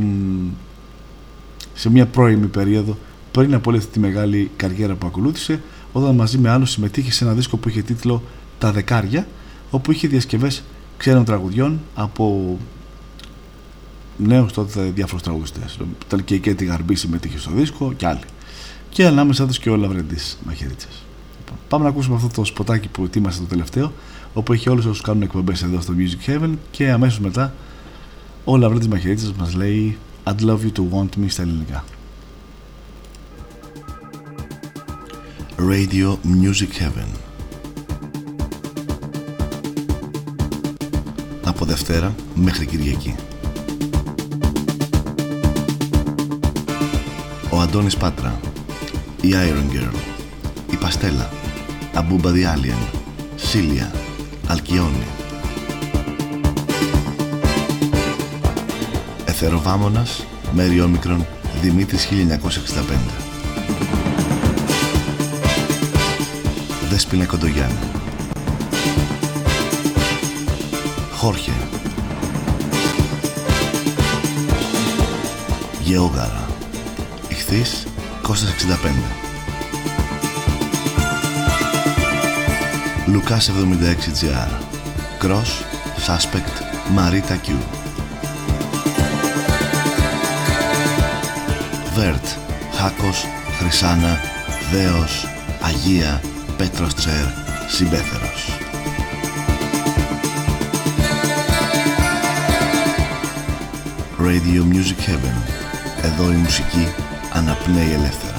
σε μια πρώιμη περίοδο πριν από όλη αυτή τη μεγάλη καριέρα που ακολούθησε όταν μαζί με άλλους συμμετείχε σε ένα δίσκο που είχε τίτλο «Τα Δεκάρια» όπου είχε διασκευές ξένων τραγουδιών από νέους τότε διάφορους τραγουδιστές. Ήταν και η Κέτη Γαρμπή συμμετείχε στο δίσκο και άλλοι. Και ανάμεσα τους και ο Λαβρεντής Μαχαιρίτσας λοιπόν, πάμε να ακούσουμε αυτό το σποτάκι που ετοίμασε το τελευταίο όπου έχει όλους όσους κάνουν εκπομπές εδώ στο Music Heaven και αμέσως μετά ο Λαβρέντης Μαχαιρίτσας μας λέει I'd love you to want me στα ελληνικά. Radio Music Heaven. Από Δευτέρα μέχρι Κυριακή Αντώνης Πάτρα Η Iron Girl Η Παστέλα Αμπούμπα the Alien Σίλια Αλκιόνι Εθεροβάμωνας Μέρι Όμικρον Δημήτρης 1965 Δέσποινα Κοντογιάννη. Χόρχε. Γεώγαρα Ιχθύς Κώστας 65 Λουκάς 76GR Cross Suspect Marita Q. Βέρτ Χάκος Χρυσάνα Δέος Αγία Πέτρος Τσέρ Συμπέθερος. Radio Music Heaven. Εδώ η μουσική αναπνέει ελεύθερα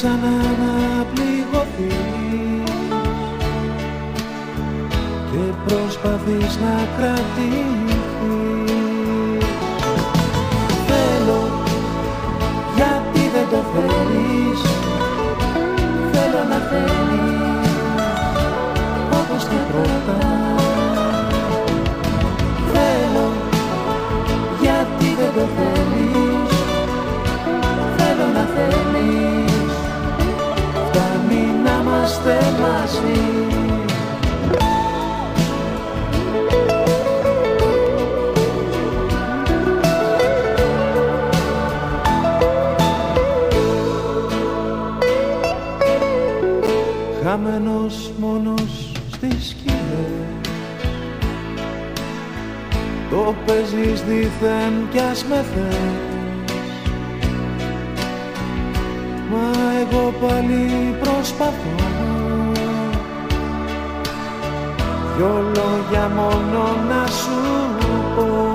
Δεν Χαμένος μόνος στις σκηνές. Το παίζεις δίθεν κι ας με θες. Μα εγώ πάλι προσπαθώ. Δυο λόγια μόνο να σου πω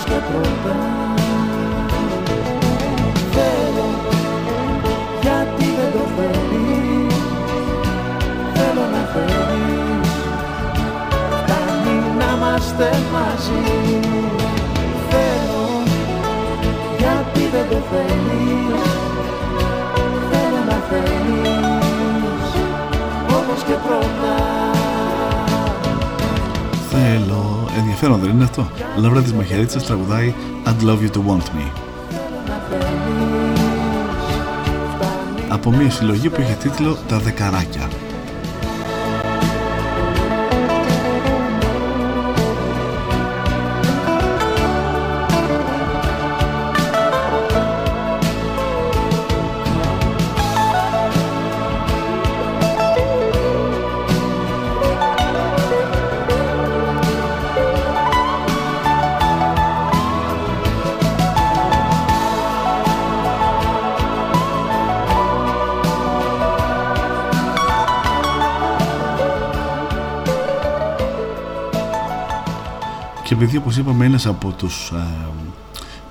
όπως και πρώτα. Είμαστε μαζί. Θέλω γιατί δεν το θέλεις; Θέλω να θέλεις όπως και πρώτα. Θέλω, ενδιαφέρον δεν είναι αυτό; Λαύρα της Μαχαιρίτσας τραγουδάει I'd love you to want me από μια συλλογή που είχε τίτλο «Τα Δεκαράκια». Επειδή όπως είπαμε ένας από τους ε,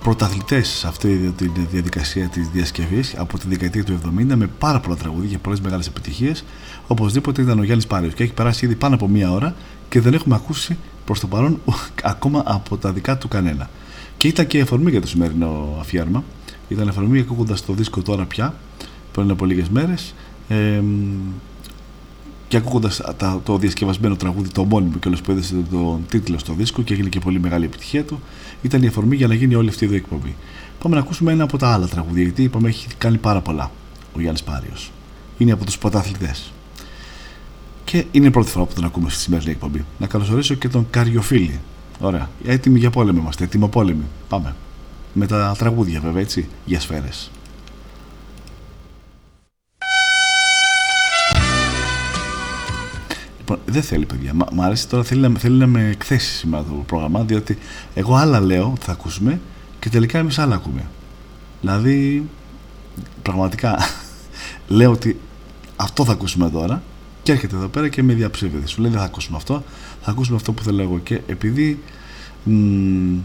πρωταθλητές σε αυτή τη διαδικασία της διασκευής από τη δεκαετία του 70 με πάρα πολλά τραγούδια και πολλές μεγάλες επιτυχίες οπωσδήποτε ήταν ο Γιάννης Πάριος. Και έχει περάσει ήδη πάνω από μία ώρα και δεν έχουμε ακούσει προς το παρόν ακόμα από τα δικά του κανένα. Και ήταν και εφορμή για το σημερινό αφιέρωμα. Ήταν εφορμή ακούγοντας το δίσκο τώρα πια πριν από λίγες μέρες. Ε, και ακούγοντας το διασκευασμένο τραγούδι, το μόνιμο και όλο που έδωσε τον τίτλο στο δίσκο και έγινε και πολύ μεγάλη επιτυχία του, ήταν η αφορμή για να γίνει όλη αυτή η εκπομπή. Πάμε να ακούσουμε ένα από τα άλλα τραγούδια, γιατί είπαμε έχει κάνει πάρα πολλά ο Γιάννης Πάριος. Είναι από τους πρωταθλητές. Και είναι η πρώτη φορά που τον ακούμε στη σημερινή εκπομπή. Να καλωσορίσω και τον Καριοφίλη. Ωραία. Έτοιμοι για πόλεμο είμαστε, έτοιμο πόλεμοι. Πάμε. Με τα τραγούδια βέβαια, έτσι, για σφαίρες. Δεν θέλει, παιδιά. Μ' αρέσει τώρα, θέλει να, θέλει να με εκθέσει σήμερα το πρόγραμμα, διότι εγώ άλλα λέω θα ακούσουμε και τελικά εμείς άλλα ακούμε. Δηλαδή, πραγματικά λέω ότι αυτό θα ακούσουμε τώρα και έρχεται εδώ πέρα και με διαψεύδεται. Σου λέει δεν θα ακούσουμε αυτό, θα ακούσουμε αυτό που θέλω εγώ. Και επειδή μ,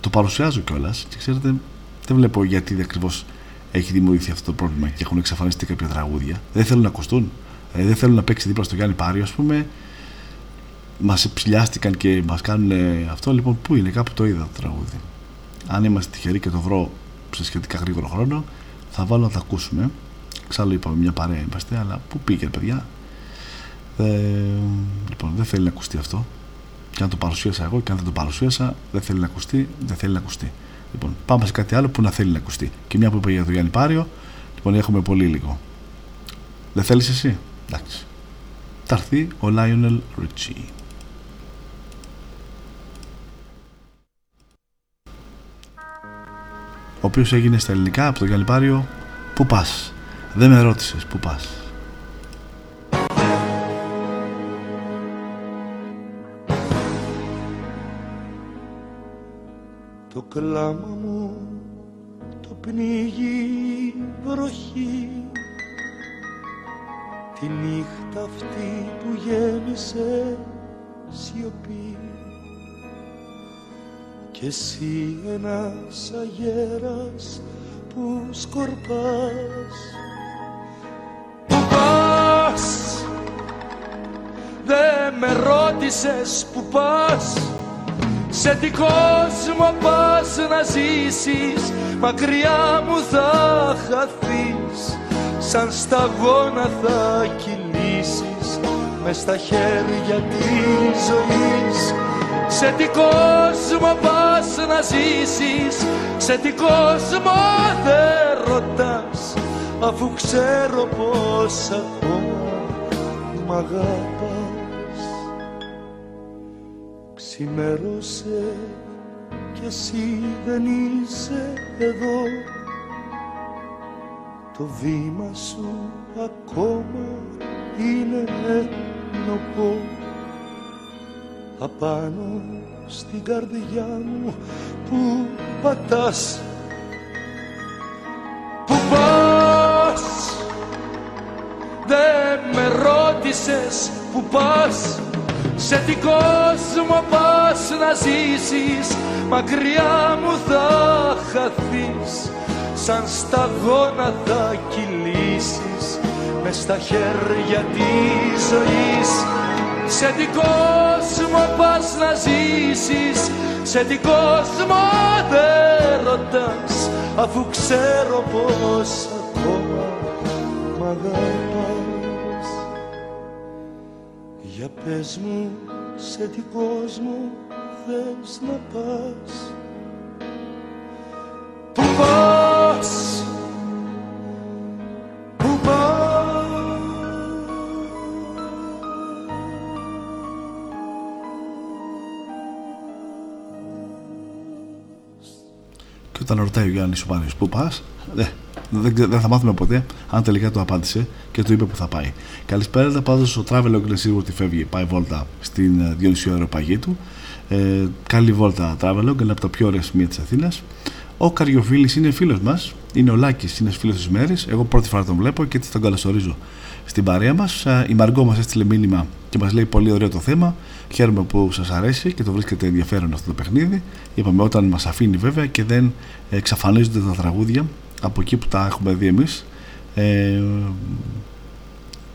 το παρουσιάζω κιόλας και ξέρετε, δεν βλέπω γιατί ακριβώς έχει δημιουργηθεί αυτό το πρόβλημα και έχουν εξαφανιστεί κάποια τραγούδια. Δεν θέλουν να ακουστούν ε, δεν θέλουν να παίξει δίπλα στο Γιάννη Πάριο, ας πούμε. Μας ψηλιάστηκαν και μας κάνουν αυτό. Λοιπόν, πού είναι, κάπου το είδα το τραγούδι. Αν είμαστε τυχεροί και το βρω σε σχετικά γρήγορο χρόνο, θα βάλω να το ακούσουμε. Ξάλλου είπαμε μια παρέα είμαστε, αλλά πού πήγε, παιδιά. Ε, λοιπόν, δεν θέλει να ακουστεί αυτό. Και αν το παρουσίασα εγώ και αν δεν το παρουσίασα, δεν θέλει να ακουστεί, δεν θέλει να ακουστεί. Λοιπόν, πάμε σε κάτι άλλο που να θέλει να ακουστεί. Και μια που είπα για τον Γιάννη Πάριο, λοιπόν, έχουμε πολύ λίγο. Δεν θέλεις εσύ; Εντάξει. Θα έρθει ο Λάιονελ Ριτσί. Ο οποίος έγινε στα ελληνικά από τον Πάριο Πού πας; Δεν με ρώτησες πού πας; Το κλάμα μου το πνίγει βροχή τη νύχτα αυτή που γέμισε σιωπή. Και εσύ ένας αγέρας που σκορπάς. Πού πας. Δε με ρώτησες που πας. Σε τι κόσμο πας να ζήσεις. Μακριά μου θα χαθείς σαν σταγόνα θα κυλήσεις μες στα χέρια της ζωής. Σε τι κόσμο πας να ζήσεις σε τι κόσμο δεν ρωτάς αφού ξέρω πως ακόμα μ' αγαπάς. Ξημέρωσε κι εσύ δεν είσαι εδώ το βήμα σου ακόμα είναι ένοπο. Απάνω στην καρδιά μου που πατάς. Που πας. Δεν με ρώτησες που πας. Σε τι κόσμο πας να ζήσεις. Μακριά μου θα χαθείς σαν σταγόνα θα κυλήσεις μες στα χέρια της ζωής. Σε τι κόσμο πας να ζήσεις σε τι κόσμο δεν ρωτάς αφού ξέρω πως ακόμα μ' αγαπάς. Για πες μου σε τι κόσμο θες να πας Πού πας; Πού πας Και όταν ρωτάει ο Γιάννης ο Πάνιος πού πας; Δεν, δεν, δεν, θα μάθουμε ποτέ αν τελικά το απάντησε και του είπε που θα πάει. Καλησπέρα, πάντως ο Travel είναι σίγουρο ότι φεύγει, πάει βόλτα στην ε, Διονυσίου Αεροπαγήτου. Ε, καλή βόλτα Travelog, είναι από τα πιο ωραία σημεία της Αθήνας. Ο Καριοφίλης είναι φίλος μας, είναι ο Λάκης, είναι φίλος της μέρης. Εγώ πρώτη φορά τον βλέπω και έτσι τον καλωσορίζω. στην παρέα μας. Η Μαργκό μας έστειλε μήνυμα και μας λέει πολύ ωραίο το θέμα. Χαίρομαι που σας αρέσει και το βρίσκεται ενδιαφέρον αυτό το παιχνίδι. Είπαμε όταν μας αφήνει βέβαια και δεν εξαφανίζονται τα τραγούδια από εκεί που τα έχουμε δει εμείς ε,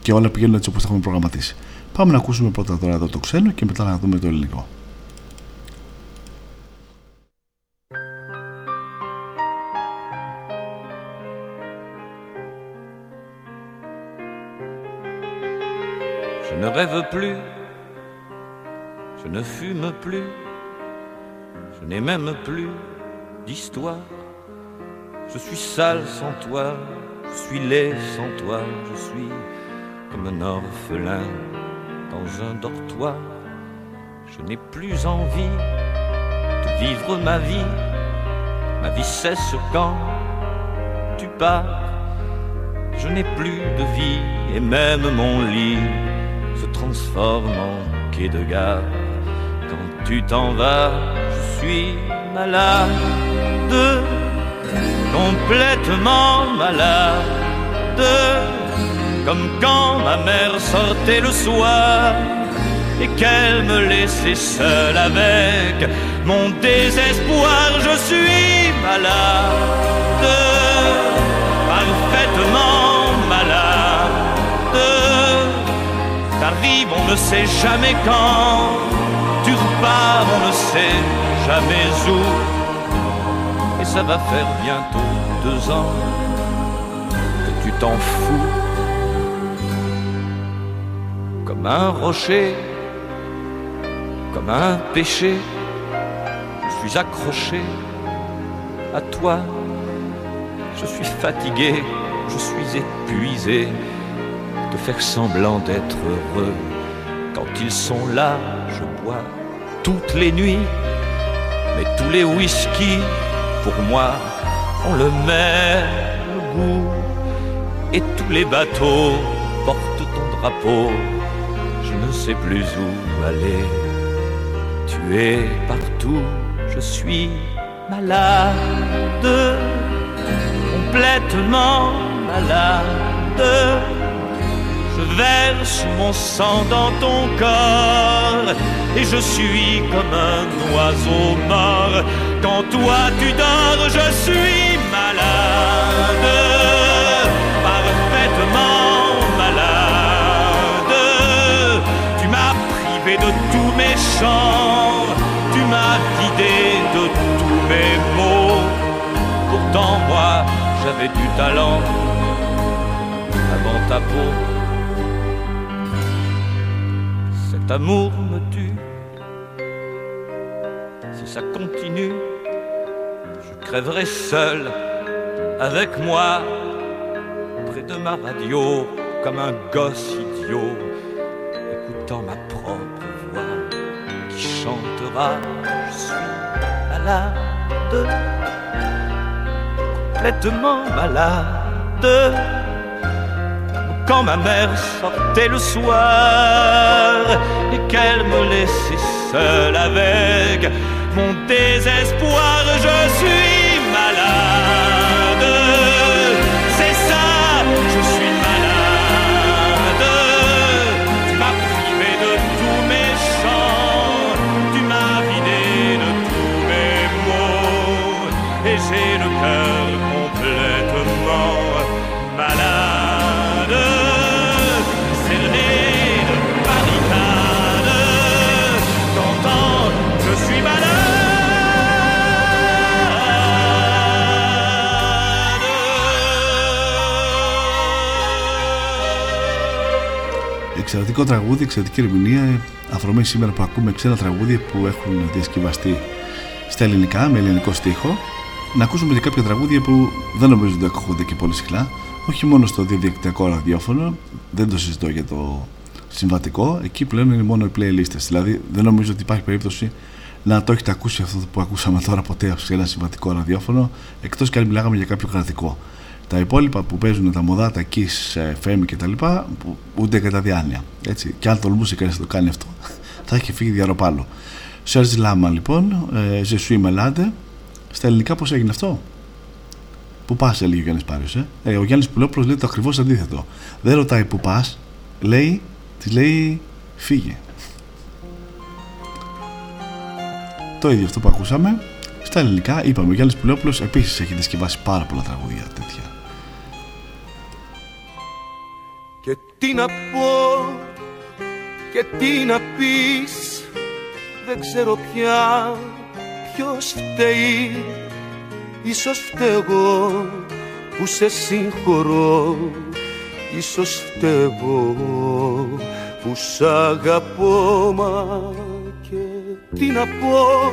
και όλα πηγαίνουν έτσι όπως τα έχουμε προγραμματίσει. Πάμε να ακούσουμε πρώτα τώρα εδώ το ξένο και μετά να δούμε το ελληνικό. Je ne rêve plus, je ne fume plus, je n'ai même plus d'histoire. Je suis sale sans toi, je suis laid sans toi, je suis comme un orphelin dans un dortoir. Je n'ai plus envie de vivre ma vie, ma vie cesse quand tu pars. Je n'ai plus de vie et même mon lit se transforme en quai de gare. Quand tu t'en vas, je suis malade, complètement malade, comme quand ma mère sortait le soir et qu'elle me laissait seule avec mon désespoir. Je suis malade, on ne sait jamais quand, tu repars on ne sait jamais où, et ça va faire bientôt deux ans que tu t'en fous comme un rocher, comme un péché. Je suis accroché à toi. Je suis fatigué, je suis épuisé de faire semblant d'être heureux. Quand ils sont là, je bois toutes les nuits, mais tous les whisky, pour moi, ont le même goût. Et tous les bateaux portent ton drapeau je ne sais plus où aller. Tu es partout, je suis malade, complètement malade. Je verse mon sang dans ton corps et je suis comme un oiseau mort. Quand toi tu dors, je suis malade, parfaitement de tous mes chants, tu m'as vidé de tous mes mots. Pourtant moi j'avais du talent avant ta peau. Cet amour me tue. Si ça continue, je crèverai seul avec moi près de ma radio comme un gosse idiot écoutant ma propre chantera, je suis malade, complètement malade. Quand ma mère sortait le soir et qu'elle me laissait seule avec mon désespoir, je suis Εξαιρετικό τραγούδι, εξαιρετική ερμηνεία. Αφορμή σήμερα που ακούμε ξένα τραγούδια που έχουν διασκευαστεί στα ελληνικά με ελληνικό στίχο. Να ακούσουμε και κάποια τραγούδια που δεν νομίζω ότι ακούγονται και πολύ συχνά. Όχι μόνο στο διαδικτυακό ραδιόφωνο, δεν το συζητώ για το συμβατικό. Εκεί πλέον είναι μόνο οι playlists. Δηλαδή δεν νομίζω ότι υπάρχει περίπτωση να το έχετε ακούσει αυτό που ακούσαμε τώρα ποτέ σε ένα συμβατικό ραδιόφωνο, εκτός και αν μιλάγαμε για κάποιο κρατικό. Τα υπόλοιπα που παίζουν τα μοδάτα, Kiss, FM και τα λοιπά, που ούτε κατά διάνοια. Έτσι. Και αν τολμούσε κανεί να το κάνει αυτό, θα έχει φύγει διαρροπάλο. Σέρζ Λάμα λοιπόν, ε, Je suis malade. Στα ελληνικά πώς έγινε αυτό; Πού πας, έλεγε ο Γιάννης Πάριος. Ε; ε, ο Γιάννης Πουλόπουλος λέει το ακριβώς αντίθετο. Δεν ρωτάει πού πας, λέει, της λέει φύγε. Το ίδιο αυτό που ακούσαμε στα ελληνικά, είπαμε, ο Γιάννης Πουλόπουλος επίσης έχει διασκευάσει πάρα πολλά τραγούδια τέτοια. Τι να πω και τι να πεις. Δεν ξέρω πια ποιος φταίει. Ίσως φταίω που σε συγχωρώ. Ίσως φταίω που σ' αγαπώ. Μα και τι να πω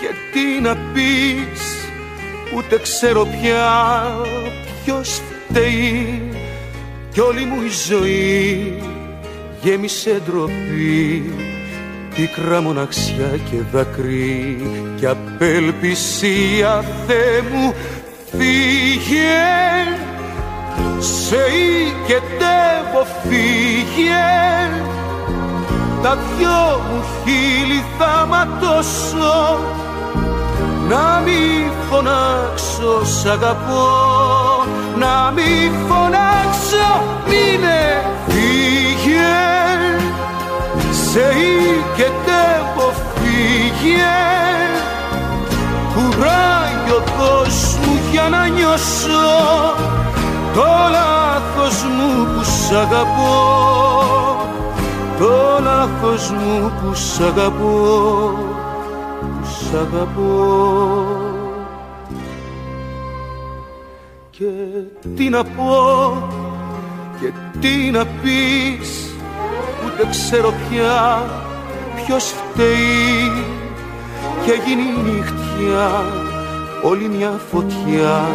και τι να πεις. Ούτε ξέρω πια ποιος φταίει κι όλη μου η ζωή γέμισε ντροπή. Πίκρα μοναξιά και δάκρυ και απελπισία Θεέ μου φύγε. Σε οικετεύω φύγε. Τα δυο μου χείλη θα ματώσω να μη φωνάξω σ' αγαπώ. Να μη φωνάξω μη με φύγε. Σε οικετεύω φύγε. Κουράγει ο κόσμου για να νιώσω. Το λάθος μου που σ' αγαπώ. Το λάθος μου που σ' αγαπώ. που σ' αγαπώ. Και τι να πω και τι να πεις ούτε ξέρω πια ποιος φταίει. Και γίνει νύχτια όλη μια φωτιά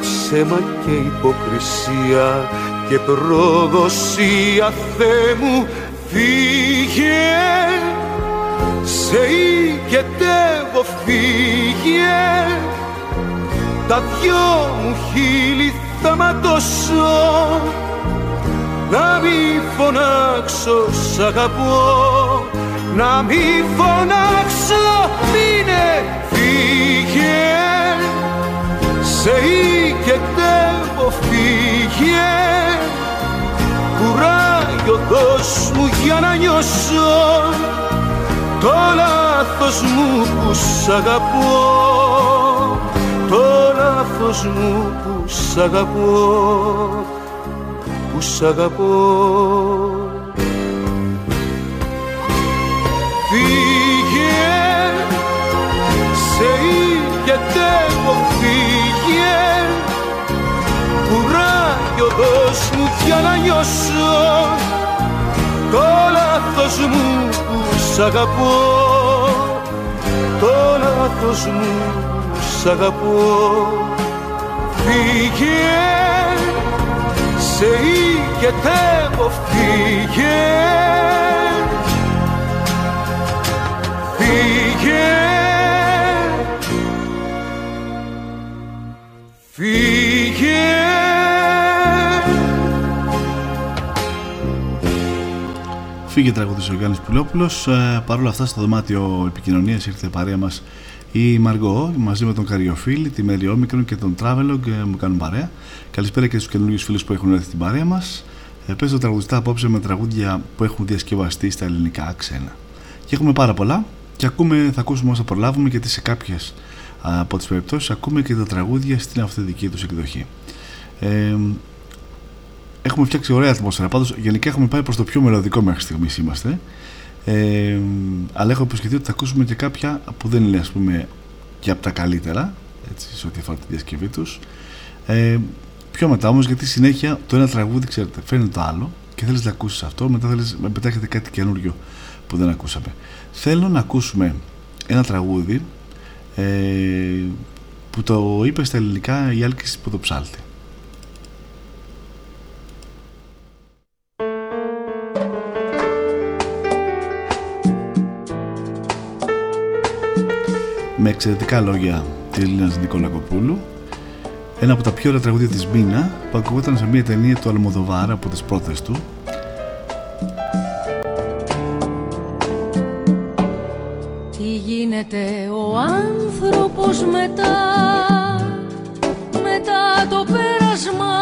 ψέμα και υποκρισία. Και προδοσία Θεέ μου φύγε σε οικετεύω φύγε. Τα δυο μου χείλη θα ματώσω. Να μη φωνάξω σ' αγαπώ. Να μη φωνάξω μείνε φύγε. Σε οικετεύω φύγε. Κουράγιο δώσ' μου για να νιώσω το λάθος μου που σ' αγαπώ. Το λάθος μου που σ' αγαπώ. Που σ' αγαπώ. Φύγε σε οικετεύω φύγε. Κουράγιο δώσ' μου για να νιώσω. Το λάθος μου που σ' αγαπώ. Το λάθος μου που σ' αγαπώ. Φύγε σε οικετεύω φύγε. Φύγε. Φύγε Φύγε τραγουδής ο Γιάννης Πουλόπουλος ε, Παρ' όλα αυτά στο δωμάτιο επικοινωνίας ήρθε παρέα μας η Μαργό μαζί με τον Καριοφίλη, τη Μέρι Όμικρον και τον Travelog ε, μου κάνουν παρέα. Καλησπέρα και στους καινούριους φίλους που έχουν έρθει στην παρέα μας. Ε, παίζω τραγουδιστά απόψε με τραγούδια που έχουν διασκευαστεί στα ελληνικά ξένα. Και έχουμε πάρα πολλά και ακούμε, θα ακούσουμε όσα προλάβουμε γιατί σε κάποιες από τις περιπτώσεις ακούμε και τα τραγούδια στην αυθεντική τους εκδοχή. Ε, έχουμε φτιάξει ωραία ατμόσφαιρα. Πάντως γενικά έχουμε πάει προς το πιο μελωδικό μέχρι στιγμής είμαστε. Ε, αλλά έχω υποσχεθεί ότι θα ακούσουμε και κάποια που δεν είναι ας πούμε και από τα καλύτερα έτσι, σε ό,τι αφορά τη διασκευή τους ε, πιο μετά όμως γιατί συνέχεια το ένα τραγούδι ξέρετε φέρνει το άλλο και θέλεις να ακούσεις αυτό μετά θέλεις να πετάχετε κάτι καινούριο που δεν ακούσαμε θέλω να ακούσουμε ένα τραγούδι ε, που το είπε στα ελληνικά η Άλκης Ποδοψάλτη εξαιρετικά λόγια της Ελλήνας Νικολακοπούλου. Ένα από τα πιο ωραία τραγούδια της Μίνα που ακουγόταν σε μια ταινία του Αλμοδοβάρα από τις πρώτες του. Τι γίνεται ο άνθρωπος μετά το πέρασμα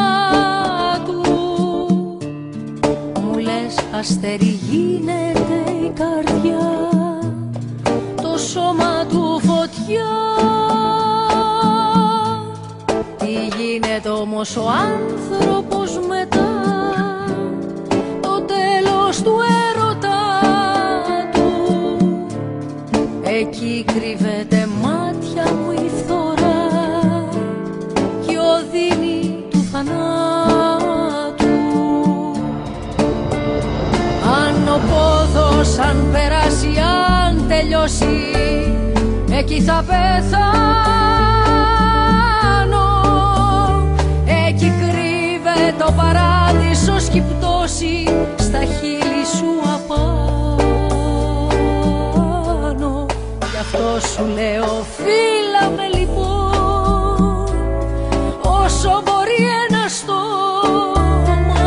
του; Μου λες αστέρι γίνεται η καρδιά όμως ο άνθρωπος μετά Το τέλος του έρωτα του. Εκεί κρύβεται μάτια μου η φθορά Κι η οδύνη του θανάτου. Αν ο πόδος, αν περάσει, αν τελειώσει Εκεί θα πεθάνω σου λέω φίλα με λοιπόν Όσο μπορεί ένα στόμα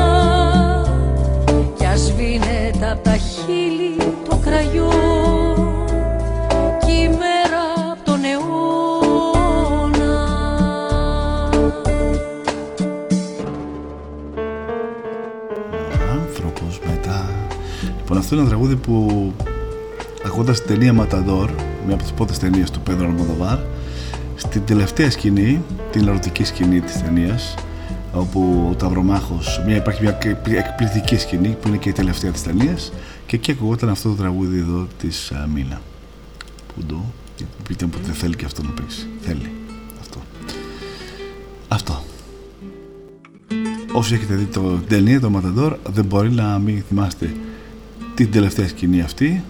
Κι ας σβήνεται απ' τα χείλη το κραγιό Κι η μέρα απ' τον αιώνα Άνθρωπος μετά. Λοιπόν, αυτό είναι ένα τραγούδι που ακούγοντας την ταινία Ματαδόρ, μια από τις πρώτες ταινίες του Πέδρο Αλμοδοβάρ, στην τελευταία σκηνή, την ερωτική σκηνή της ταινίας, όπου ο Ταυρομάχος, μια, υπάρχει μια εκπληκτική σκηνή που είναι και η τελευταία της ταινίας και εκεί ακουγόταν αυτό το τραγούδι εδώ της α, Μίνα. Που το, πείτε μου που δεν θέλει και αυτό να παίξει. Θέλει. Αυτό. Αυτό. Όσοι έχετε δει το την ταινία, το Ματαντόρ, δεν μπορεί να μην θυμάστε την τελευταία σκηνή αυτή,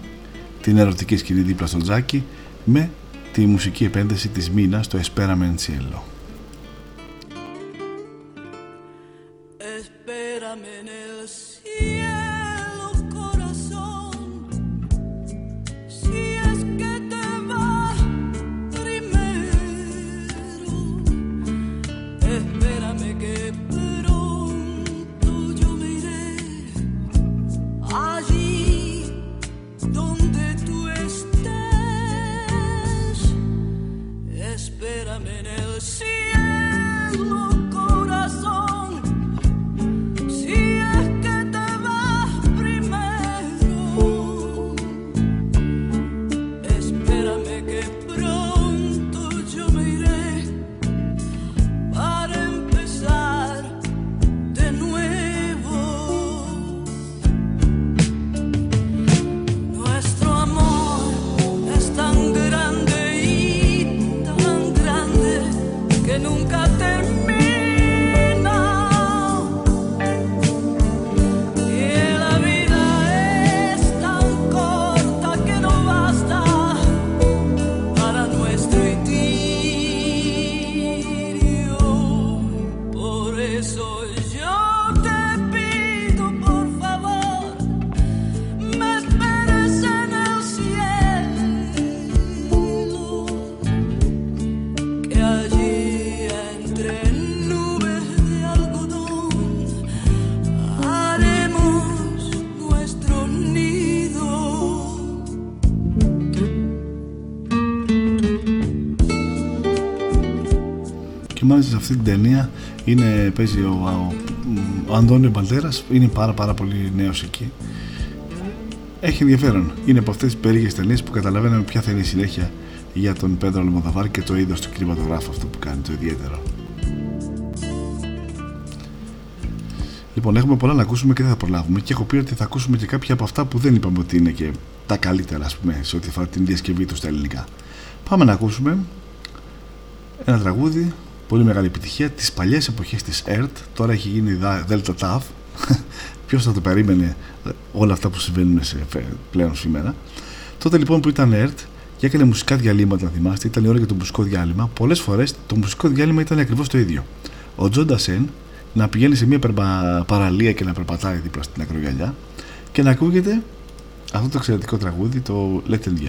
την ερωτική σκηνή δίπλα στο τζάκι, με τη μουσική επένδυση της Μίνας στο Esperame Cielo. Σε αυτή την ταινία είναι, παίζει ο, ο, ο Αντώνιο Μπαλτέρας, είναι πάρα πάρα πολύ νέος εκεί. Έχει ενδιαφέρον. Είναι από αυτές τις περίεργες ταινίες που καταλαβαίνουμε ποια θα είναι η συνέχεια για τον Πέδρο Αλμοδαβάρ και το είδος του κινηματογράφου αυτό που κάνει το ιδιαίτερο. Λοιπόν, έχουμε πολλά να ακούσουμε και δεν θα προλάβουμε. Και έχω πει ότι θα ακούσουμε και κάποια από αυτά που δεν είπαμε ότι είναι και τα καλύτερα, ας πούμε, σε ό,τι αφορά την διασκευή τους στα ελληνικά. Πάμε να ακούσουμε ένα τραγούδι, πολύ μεγάλη επιτυχία, τις παλιές εποχές της ΕΡΤ, τώρα έχει γίνει δα- Δέλτα ΤΑΦ. Ποιος θα το περίμενε ε, όλα αυτά που συμβαίνουν σε, φε- πλέον σήμερα. Τότε λοιπόν που ήταν ΕΡΤ και έκανε μουσικά διαλείμματα, αν θυμάστε, ήταν η ώρα για το μουσικό διάλειμμα. Πολλές φορές το μουσικό διάλειμμα ήταν ακριβώς το ίδιο. Ο Τζο Ντασέν να πηγαίνει σε μια περπα- παραλία και να περπατάει δίπλα στην ακρογιαλιά και να ακούγεται αυτό το εξαιρετικό τραγούδι, το Let It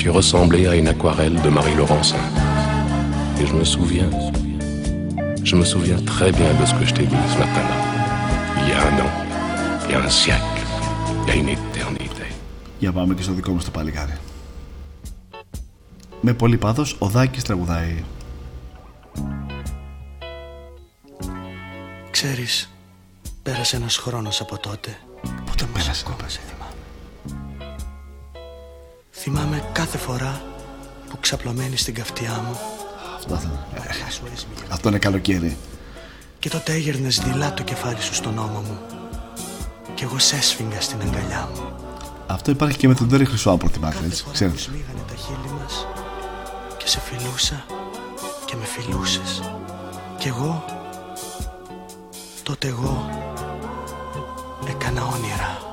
tu ressemblais à une aquarelle de Marie-Laurencin. Et je me souviens, je me souviens très bien de ce que je t'ai dit ce matin-là. Il y a un an, il y a un siècle, il y a une éternité. Για πάμε και στο δικό μας το παλικάρι. Με πολύ πάθος, ο Δάκης τραγουδάει. Ξέρεις, πέρασε ένας χρόνος από τότε. Πότε πέρασε, ακόμα σε θυμάμαι. Θυμάμαι κάθε φορά που ξαπλωμένη στην καυτιά μου Αυτό, θα... Αυτό είναι καλοκαίρι. και τότε έγερνες δειλά το κεφάλι σου στον ώμο μου και εγώ σε έσφιγγα στην αγκαλιά μου. Αυτό υπάρχει και με τον Τέρι Χρυσό από τη Μάκρη, έτσι, ξέρετε. Σμίγανε τα χείλη μας και σε φιλούσα και με φιλούσες. Κι εγώ, τότε εγώ έκανα όνειρα.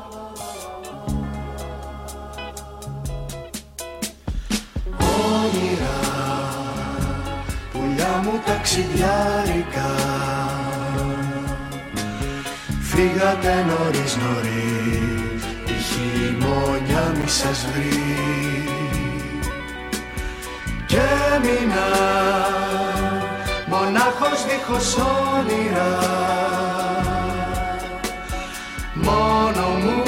Όνειρα, πουλιά μου ταξιδιάρικα. Φύγατε νωρίς νωρίς, η χειμώνια μη σας βρει. Και έμεινα μονάχος δίχως όνειρα. Μόνο μου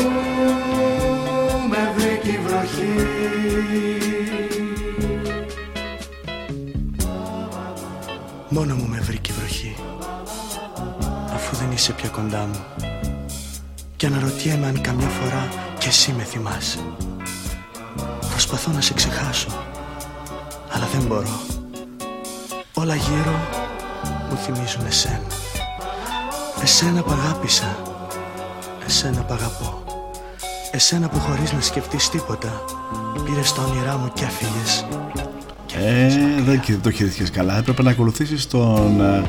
Μόνο μου με βρήκε η βροχή Αφού δεν είσαι πια κοντά μου. Και αναρωτιέμαι αν καμιά φορά κι εσύ με θυμάσαι. Προσπαθώ να σε ξεχάσω Αλλά δεν μπορώ. Όλα γύρω μου θυμίζουν εσένα. Εσένα που αγάπησα Εσένα που αγαπώ. Εσένα που χωρίς να σκεφτείς τίποτα Πήρες τα όνειρά μου και έφυγες Ε, δεν και- το χειριστήκες καλά. Έπρεπε να ακολουθήσεις τον ε,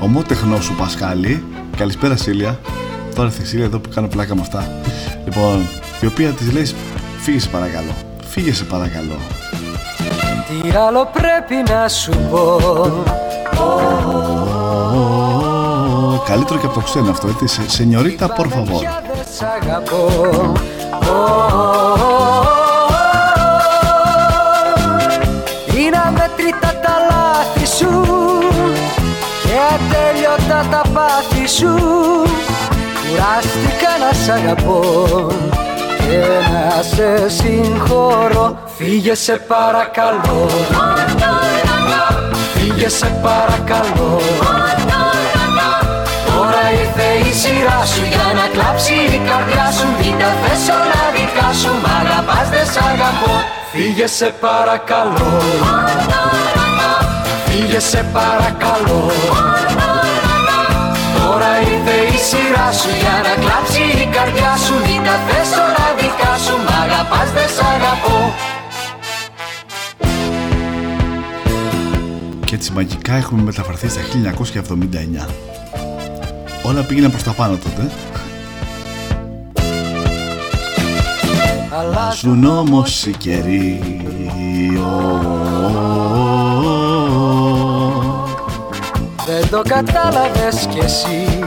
ομότεχνό σου Πασχάλη. Καλησπέρα Σίλια. Τώρα ήρθε η Σίλια εδώ που κάνω πλάκα με αυτά. Λοιπόν, η οποία της λέει φύγε σε παρακαλώ. Φύγε σε παρακαλώ. Τι άλλο πρέπει να σου πω; Ω, Καλύτερο και από το ξένο αυτό, έτσι. Σε- Σενιωρίτα, por favor. Δεν σ' αγαπώ Είναι αμέτρητα τα λάθη σου Και ατέλειωτα τα πάθη σου. Κουράστηκα να σ' αγαπώ Και να σε συγχωρώ. Φύγε σε παρακαλώ. Φύγε σε παρακαλώ. Τώρα ήρθε η σειρά σου για να κλάψει η καρδιά σου. Μην τα θες όλα δικά σου, μ' αγαπάς δεν σ' αγαπώ Φύγε σε παρακαλώ Φύγε σε παρακαλώ Τώρα ήρθε η σειρά σου για να κλάψει η καρδιά σου Μην τα θες όλα δικά σου, μ' αγαπάς δεν σ' αγαπώ Και έτσι μαγικά έχουμε μεταφερθεί στα 1979. Όλα πήγαιναν προς τα πάνω τότε. Αλλάζουν όμως οι καιροί. Ω, Δεν το κατάλαβες κι εσύ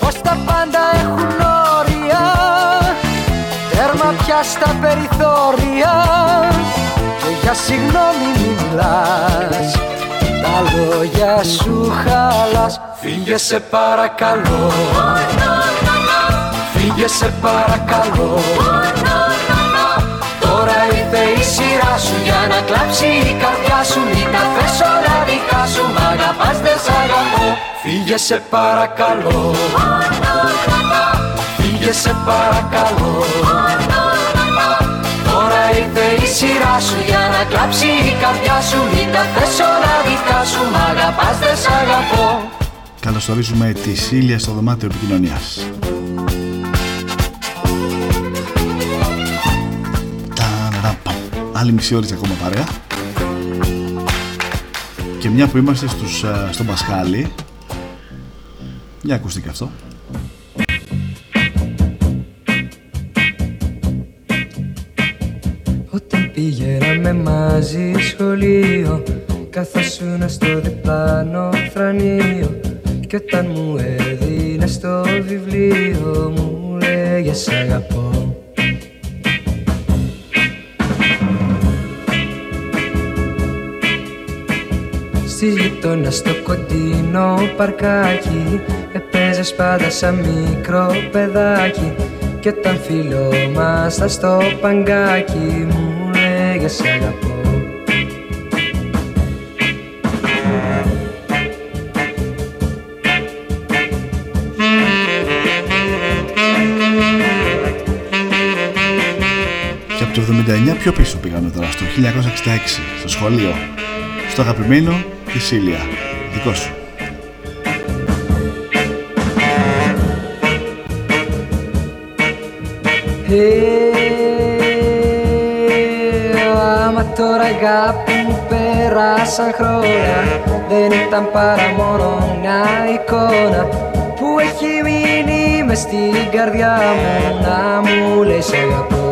Πως τα πάντα έχουν όρια Τέρμα πια στα περιθώρια Και για συγγνώμη μη μιλάς Τα λόγια σου χαλάς. Φύγε σε παρακαλώ. Φύγε σε παρακαλώ. Τώρα ήρθε η σειρά σου για να κλάψει η καρδιά σου. Μην τα θες όλα δικά σου, μ' αγαπάς δεν σ' αγαπώ. Φύγε σε παρακαλώ. Φύγε σε παρακαλώ. Τώρα ήρθε η σειρά σου για να κλάψει η καρδιά σου Μην τα θες όλα δικά σου, μ' αγαπάς δεν σ' αγαπώ Καλωσορίζουμε τη Σίλια στο δωμάτιο επικοινωνίας. Ταραραπα. Άλλη μισή ώρα ακόμα παρέα. Και μια που είμαστε στους, α, στον Πασχάλη, για ακούστε και αυτό. Με μαζί σχολείο Καθόσουνα στο διπλάνο θρανείο. Κι όταν μου έδινε στο βιβλίο Μου λέγε σ' αγαπώ Στη γειτόνα στο κοντινό παρκάκι Επέζες πάντα σαν μικρό παιδάκι. Κι όταν φιλόμασταν στο παγκάκι Μου λέγε σ' αγαπώ Και από το 79 πιο πίσω πήγαμε τώρα, στο 1966, στο σχολείο. Στο αγαπημένο τη Σίλια. Δικό σου. Ε, άμα τώρα αγάπη μου πέρασαν χρόνια. Δεν ήταν παρά μόνο μια εικόνα Που έχει μείνει μες στην καρδιά μου. Να μου λέει σ' αγαπώ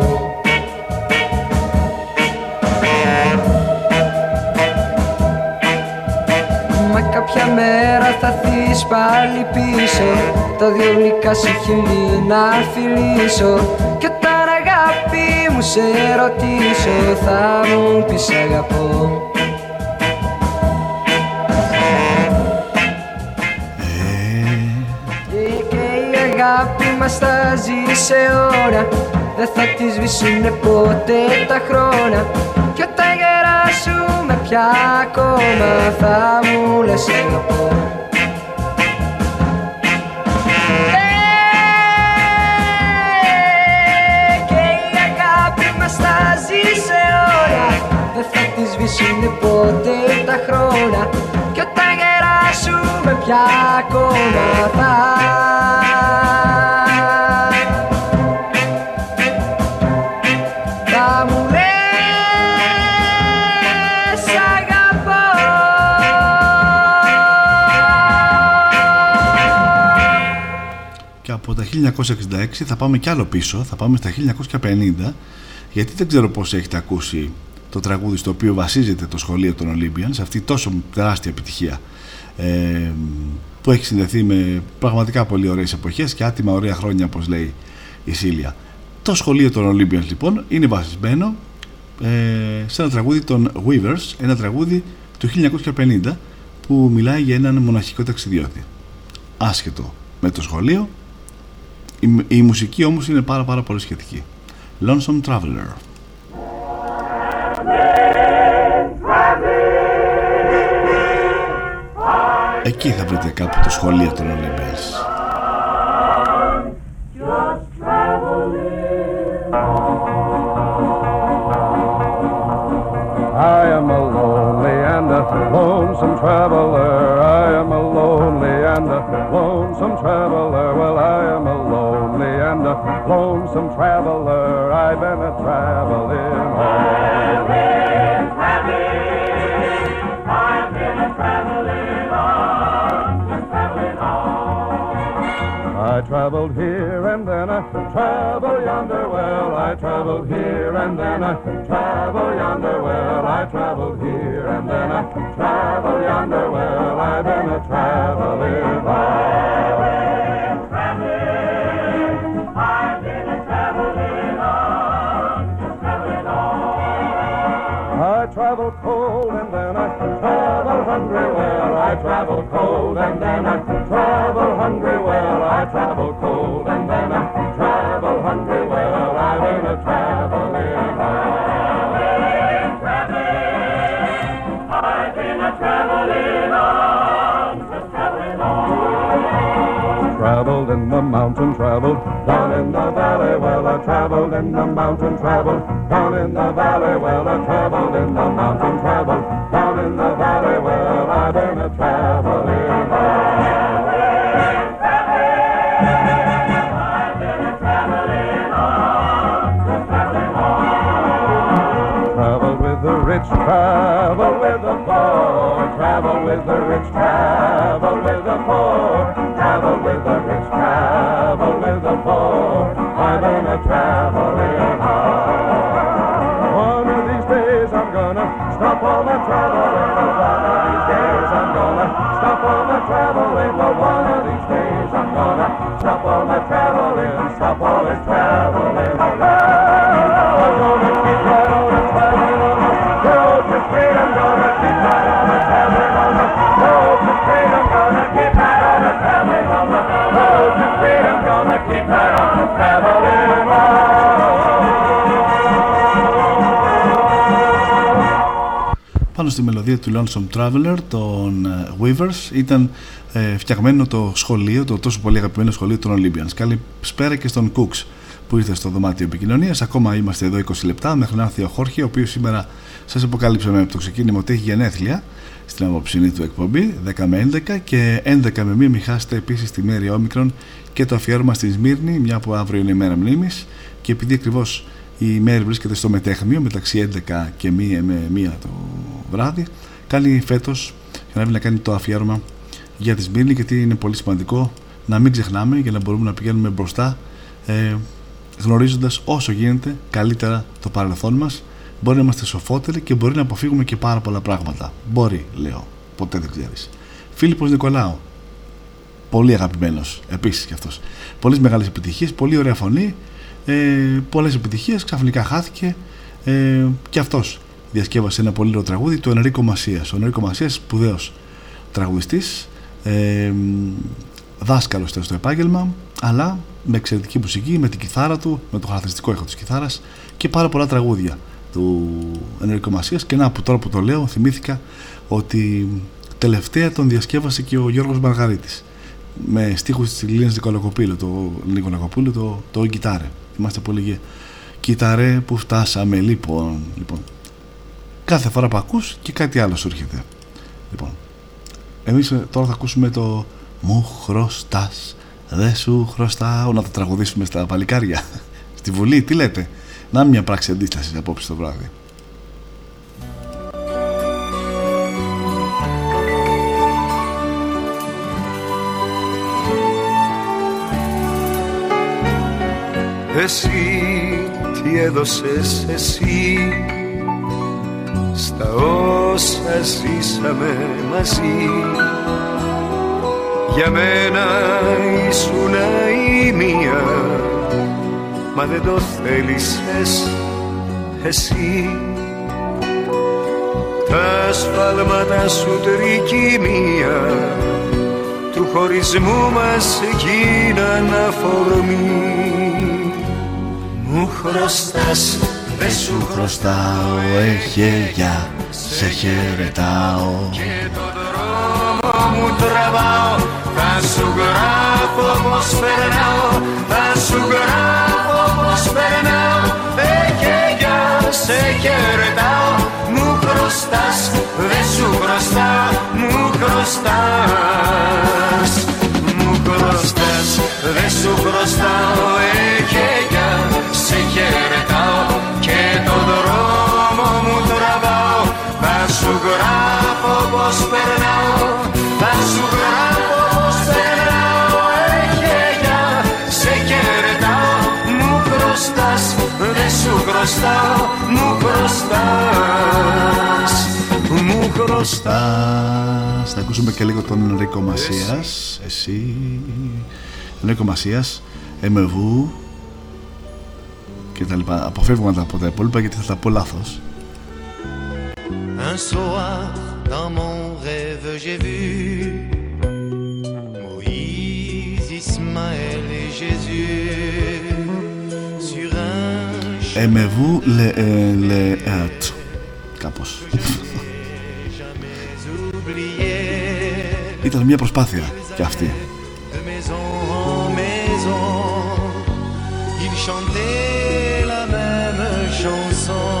Μα κάποια μέρα θα θείς πάλι πίσω. Τα δυο γλυκά σου χείλη να φιλήσω Κι όταν αγάπη μου σε ρωτήσω Θα μου πεις αγαπώ Ε, Και η αγάπη μας θα ζει σε ώρα. Δεν θα τη σβήσουνε ποτέ τα χρόνια. Κι όταν γεράσουμε πια ακόμα Θα μου λες αγαπώ θα τη σβήσουνε ποτέ τα χρόνια Κι όταν γεράσουμε πια ακόμα θα. Θα μου λες αγαπώ. Και από τα 1966 θα πάμε κι άλλο πίσω, θα πάμε στα 1950, γιατί δεν ξέρω πώς έχετε ακούσει το τραγούδι στο οποίο βασίζεται το σχολείο των Olympians, αυτή τόσο τεράστια επιτυχία ε, που έχει συνδεθεί με πραγματικά πολύ ωραίες εποχές και άτιμα ωραία χρόνια όπως λέει η Σίλια. Το σχολείο των Olympians λοιπόν είναι βασισμένο ε, σε ένα τραγούδι των Weavers, ένα τραγούδι του 1950 που μιλάει για έναν μοναχικό ταξιδιώτη. Άσχετο με το σχολείο, η, η μουσική όμως είναι πάρα πάρα πολύ σχετική. Lonesome Traveler. Εκεί θα βρείτε κάπου το σχολείο των Olympians. I am a lonely and a lonesome traveler. I am a lonely and a lonesome traveler. Well, I am a lonely and a lonesome traveler. I've been a traveling all. I traveled here and then I travel yonder. Well, I traveled here and then I travel yonder. Well, I traveled here and then I travel yonder. Well, I've been a traveling I travel cold and then I travel hungry. Well, I travel cold and then I travel hungry. Well, I travel cold and then I travel hungry. Well, I've been a traveling. Traveled in the mountain, traveled down in the valley. Well, I traveled in the mountain, traveled down in the valley. Well, I traveled in the mountain, traveled down in the valley. Well, I've been a traveling. Travel with the rich, travel with the poor. Travel with the rich, travel with the poor. Travel with the rich, travel with the poor. I've been a traveling. the one of these days. I'm gonna stop all my traveling. Well, one of these days I'm gonna stop all my traveling. Stop all this traveling. Πάνω στη μελωδία του Lonesome Traveler των ε, Weavers ήταν ε, φτιαγμένο το σχολείο, το τόσο πολύ αγαπημένο σχολείο των Olympians. Καλησπέρα και στον Cooks που ήρθε στο δωμάτιο επικοινωνίας. Ακόμα είμαστε εδώ 20 λεπτά μέχρι να έρθει ο Χόρχη, ο οποίος σήμερα σας αποκάλυψαμε από το ξεκίνημα ότι έχει γενέθλια στην απόψηνή του εκπομπή 10 με 11 και 11 με 1 μην χάσετε επίσης τη μέρη Όμικρον και το αφιέρωμα στη Σμύρνη, μια που αύριο είναι η μέρα μνήμης και επειδή ακριβώς η μέρη βρίσκεται στο μετέχμιο μεταξύ 11 και 1 με 1 το βράδυ, κάνει φέτος για να κάνει το αφιέρωμα για τη Σμύρνη γιατί είναι πολύ σημαντικό να μην ξεχνάμε για να μπορούμε να πηγαίνουμε μπροστά ε, γνωρίζοντας όσο γίνεται καλύτερα το παρελθόν μας. Μπορεί να είμαστε σοφότεροι και μπορεί να αποφύγουμε και πάρα πολλά πράγματα. Μπορεί λέω, ποτέ δεν ξέρεις. Φίλιππος Νικολάου. Πολύ αγαπημένος επίσης και αυτός. Πολλές μεγάλες επιτυχίες, πολύ ωραία φωνή ε, πολλές επιτυχίες, ξαφνικά χάθηκε. Ε, και αυτός διασκεύασε ένα πολύ ωραίο τραγούδι του Ενρίκο Μασίας. Ο Ενρίκο Μασίας σπουδαίος τραγουδιστής ε, δάσκαλος στο επάγγελμα αλλά με εξαιρετική μουσική, με την κιθάρα του, με το χαρακτηριστικό ήχο της κιθάρας και πάρα πολλά τραγούδια του Ενρίκο Μασίας. Και να που τώρα που το λέω θυμήθηκα ότι τελευταία τον διασκεύασε και ο Γιώργος Μαργαρίτης με στίχους της Λίνας Νικολακοπούλου το, Νικολακοπούλου το, το «Κιτάρε» θυμάστε πολύ λίγοι «Κιτάρε που φτάσαμε. Λοιπόν, λοιπόν. Κάθε φορά που ακούς και κάτι άλλο σου έρχεται. Λοιπόν. Εμείς ε, τώρα θα ακούσουμε το «Μου χρωστάς, δεν σου χρωστάω» να το τραγουδήσουμε στα παλικάρια. Στη Βουλή, τι λέτε; Να μια πράξη αντίστασης απόψε το βράδυ Εσύ τι έδωσες εσύ στα όσα ζήσαμε μαζί. Για μένα ήσουν η μία μα δεν το θέλησες εσύ. Τα σφάλματα σου τρικυμία του χωρισμού μας γίναν αφορμή μου χρωστάς δεν σου χρωστάω έχει για σε χαιρετάω. Και το δρόμο μου τραβάω θα σου γράφω πως περνάω θα σου γράφω πως περνάω. Έχει για σε χαιρετάω μου χρωστάς δεν σου χρωστάω μου χρωστάς. Μου χρωστάς δεν σου χρωστάω έχει για σε χαιρετάω και το δρόμο μου τραβάω. Θα σου γράφω πως περνάω θα σου γράφω πως περνάω. Για σε χαιρετάω μου χρωστάς δεν σου χρωστάω μου χρωστάς. Μου χρωστάς. Θα ακούσουμε και λίγο τον Ενρίκο Μασίας. Εσύ. Ενρίκο Μασίας Εμεβού και τα λοιπά. Αποφεύγουμε από τα υπόλοιπα γιατί θα τα πω λάθος. Un soir, dans mon rêve, j'ai vu Moïse, Ismaël et Jésus sur un Εμεβού λε, ε, λε, ετ. Κάπως. Ήταν μια προσπάθεια και αυτή. de maison en maison. Chantaient la même chanson.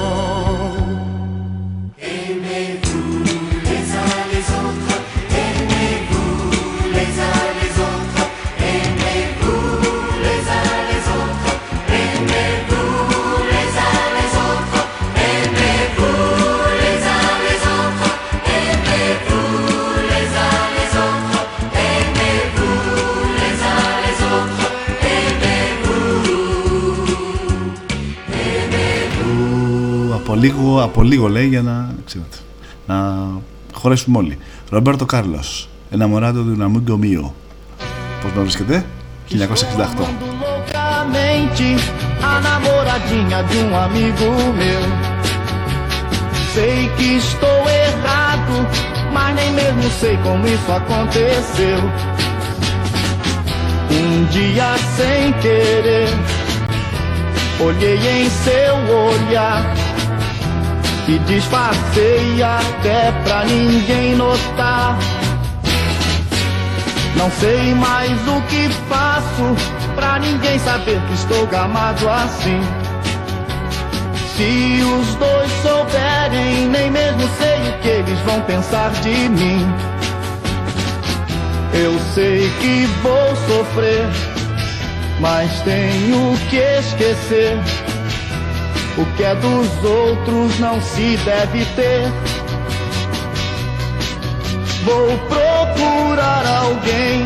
Λίγο, από λίγο λέει για να, ξέρετε, να χωρέσουμε όλοι. Ρομπέρτο Κάρλος, Εναμοράτο του Ναμούγκο Μίο. Πώς με βρίσκεται, 1968. loucamente a namoradinha de um amigo meu. Sei que estou errado, mas nem mesmo sei como isso aconteceu. Um dia sem querer, olhei em seu olhar E disfarcei até pra ninguém notar. Não sei mais o que faço pra ninguém saber que estou gamado assim. Se os dois souberem, nem mesmo sei o que eles vão pensar de mim. Eu sei que vou sofrer, mas tenho que esquecer. O que é dos outros não se deve ter. Vou procurar alguém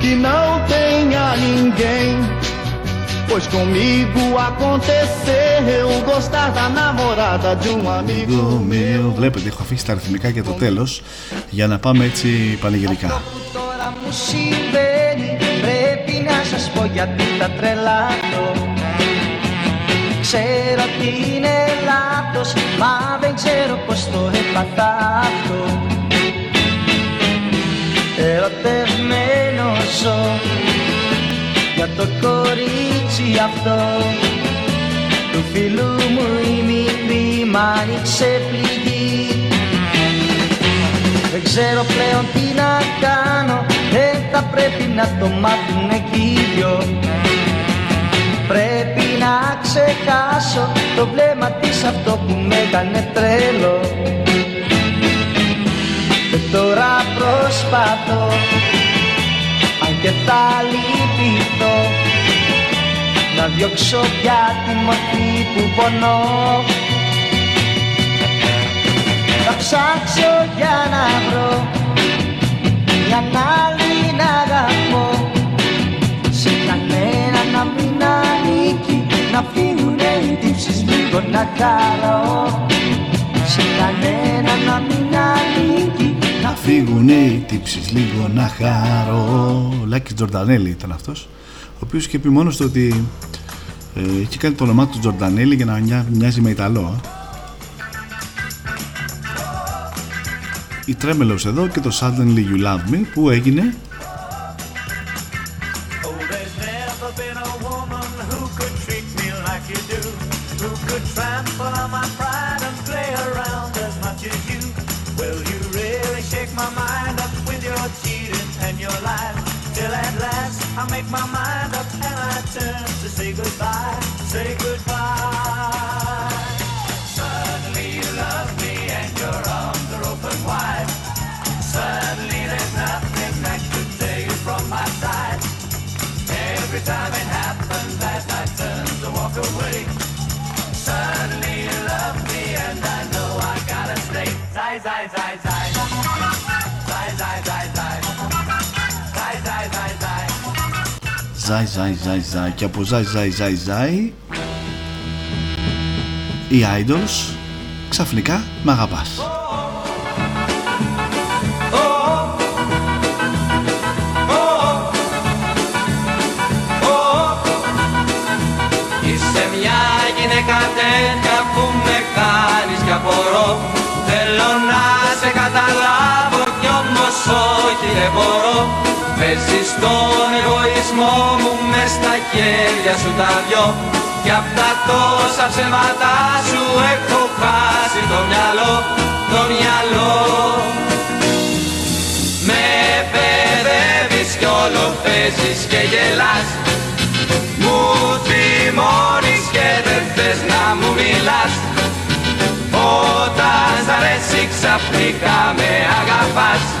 que não tenha ninguém. Pois comigo aconteceu gostar da namorada de um amigo meu. Βλέπετε, έχω αφήσει τα αριθμικά για το τέλος για να πάμε έτσι πανηγυρικά. Τώρα μου συμβαίνει Πρέπει να σας πω γιατί τα τρελάνω Ξέρω ότι είναι λάθος Μα δεν ξέρω πως το έπαθα αυτό. Ερωτευμένος ζω Για το κορίτσι αυτό. Του φίλου μου η μικρή μ' άνοιξε πληγή. Δεν ξέρω πλέον τι να κάνω Δεν θα πρέπει να το μάθουνε κι οι δυο. Πρέπει να ξεχάσω το βλέμμα της αυτό που με έκανε τρέλο Και τώρα προσπαθώ αν και θα λυπηθώ να διώξω πια τη μορφή που πονώ. Θα ψάξω για να βρω μια άλλη να αγαπώ να φύγουνε οι τύψεις λίγο να χαρώ. Σε κανένα να μην ανήκει. Να φύγουν οι τύψεις λίγο να χαρώ. Λάκης Τζορντανέλη ήταν αυτός ο οποίος είχε πει μόνος του ότι ε, είχε κάνει το όνομά του Τζορντανέλη για να μοιά- μοιάζει με Ιταλό ε. η Τρέμελος εδώ και το Suddenly You Love Me που έγινε I make my mind up and I turn to say goodbye, say goodbye. Suddenly you love me and your arms are open wide. Suddenly there's nothing that could tear you from my side. Every time it happens as I turn to walk away Suddenly you love me and I know I gotta stay Zai, zai, zai, zai Ζάι, ζάι, ζάι, ζάι. Και από ζάι, ζάι, ζάι, ζάι οι Idols ξαφνικά μ' αγαπάς. Είσαι μια γυναίκα τέτοια που με κάνεις κι απορώ. Θέλω να σε καταλάβω κι όμως όχι δεν μπορώ Παίζεις τον εγωισμό μου μες στα χέρια σου τα δυο. Κι απ' τα τόσα ψέματα σου έχω χάσει το μυαλό, το μυαλό. Με παιδεύεις κι όλο παίζεις και γελάς. Μου θυμώνεις και δεν θες να μου μιλάς. Όταν σ' αρέσει ξαφνικά με αγαπάς. Με πληγώνεις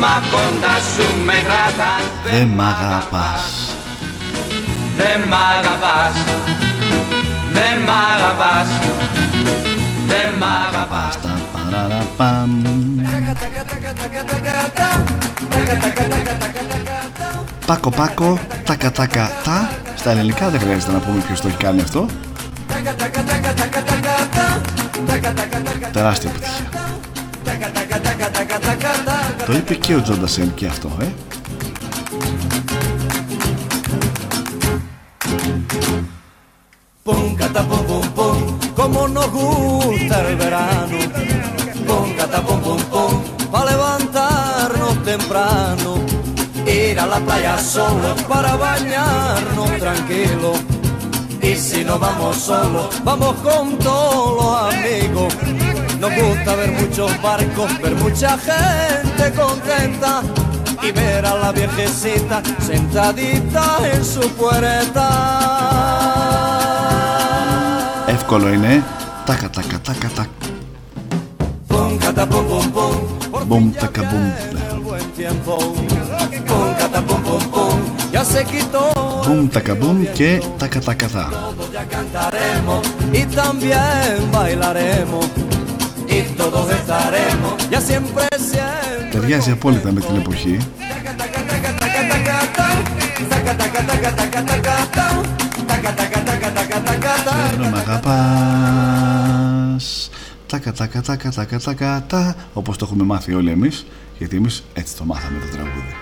μα κοντά σου με κρατάς Δεν μ' αγαπάς Δεν μ' αγαπάς Δεν μ' αγαπάς Δεν μ' αγαπάς Παραραπαμ. Πάκο πάκο, τάκα τάκα τα Στα ελληνικά δεν χρειάζεται να πούμε ποιος το έχει κάνει αυτό Τεράστια επιτυχία Το είπε και ο Τζόντα Σέλ και αυτό, ε Pum, cata, pum, pum, pum, como nos gusta el verano. Pum, cata, pum, pum, pum, para levantarnos temprano. Ir a la playa solo para bañarnos tranquilo. Y si no vamos solos, vamos con todos los amigos. Nos gusta ver muchos barcos, ver mucha gente contenta y ver a la viejecita sentadita en su puerta. Εύκολο είναι. Τάκα, τάκα, τάκα, τάκα. Pum, cata, pum, pum, pum. Μπουμ, τάκα, μπουμ. Buen tiempo. Pum, cata, pum, pum, pum. Ya se quitó. Μπουμ, τάκα, μπουμ και τάκα, τάκα, τά. Todos ya cantaremos y también bailaremos. Ταιριάζει απόλυτα με την εποχή. Θέλω μ' αγαπάς. Τάκα τάκα τάκα τάκα τάκα τα Όπως το έχουμε μάθει όλοι εμείς Γιατί εμείς έτσι το μάθαμε το τραγούδι.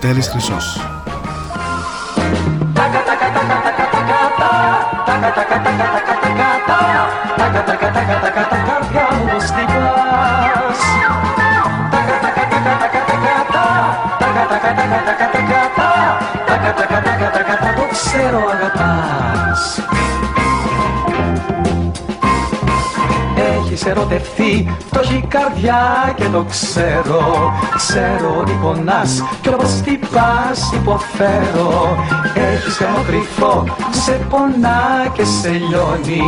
Τέρης Χρυσός cero agatas. Αγαπάς Έχεις ερωτευτεί φτωχή καρδιά και το ξέρω. Ξέρω ότι πονάς κι όπως χτυπάς υποφέρω Έχεις γραμμό κρυφό, σε πονά και σε λιώνει.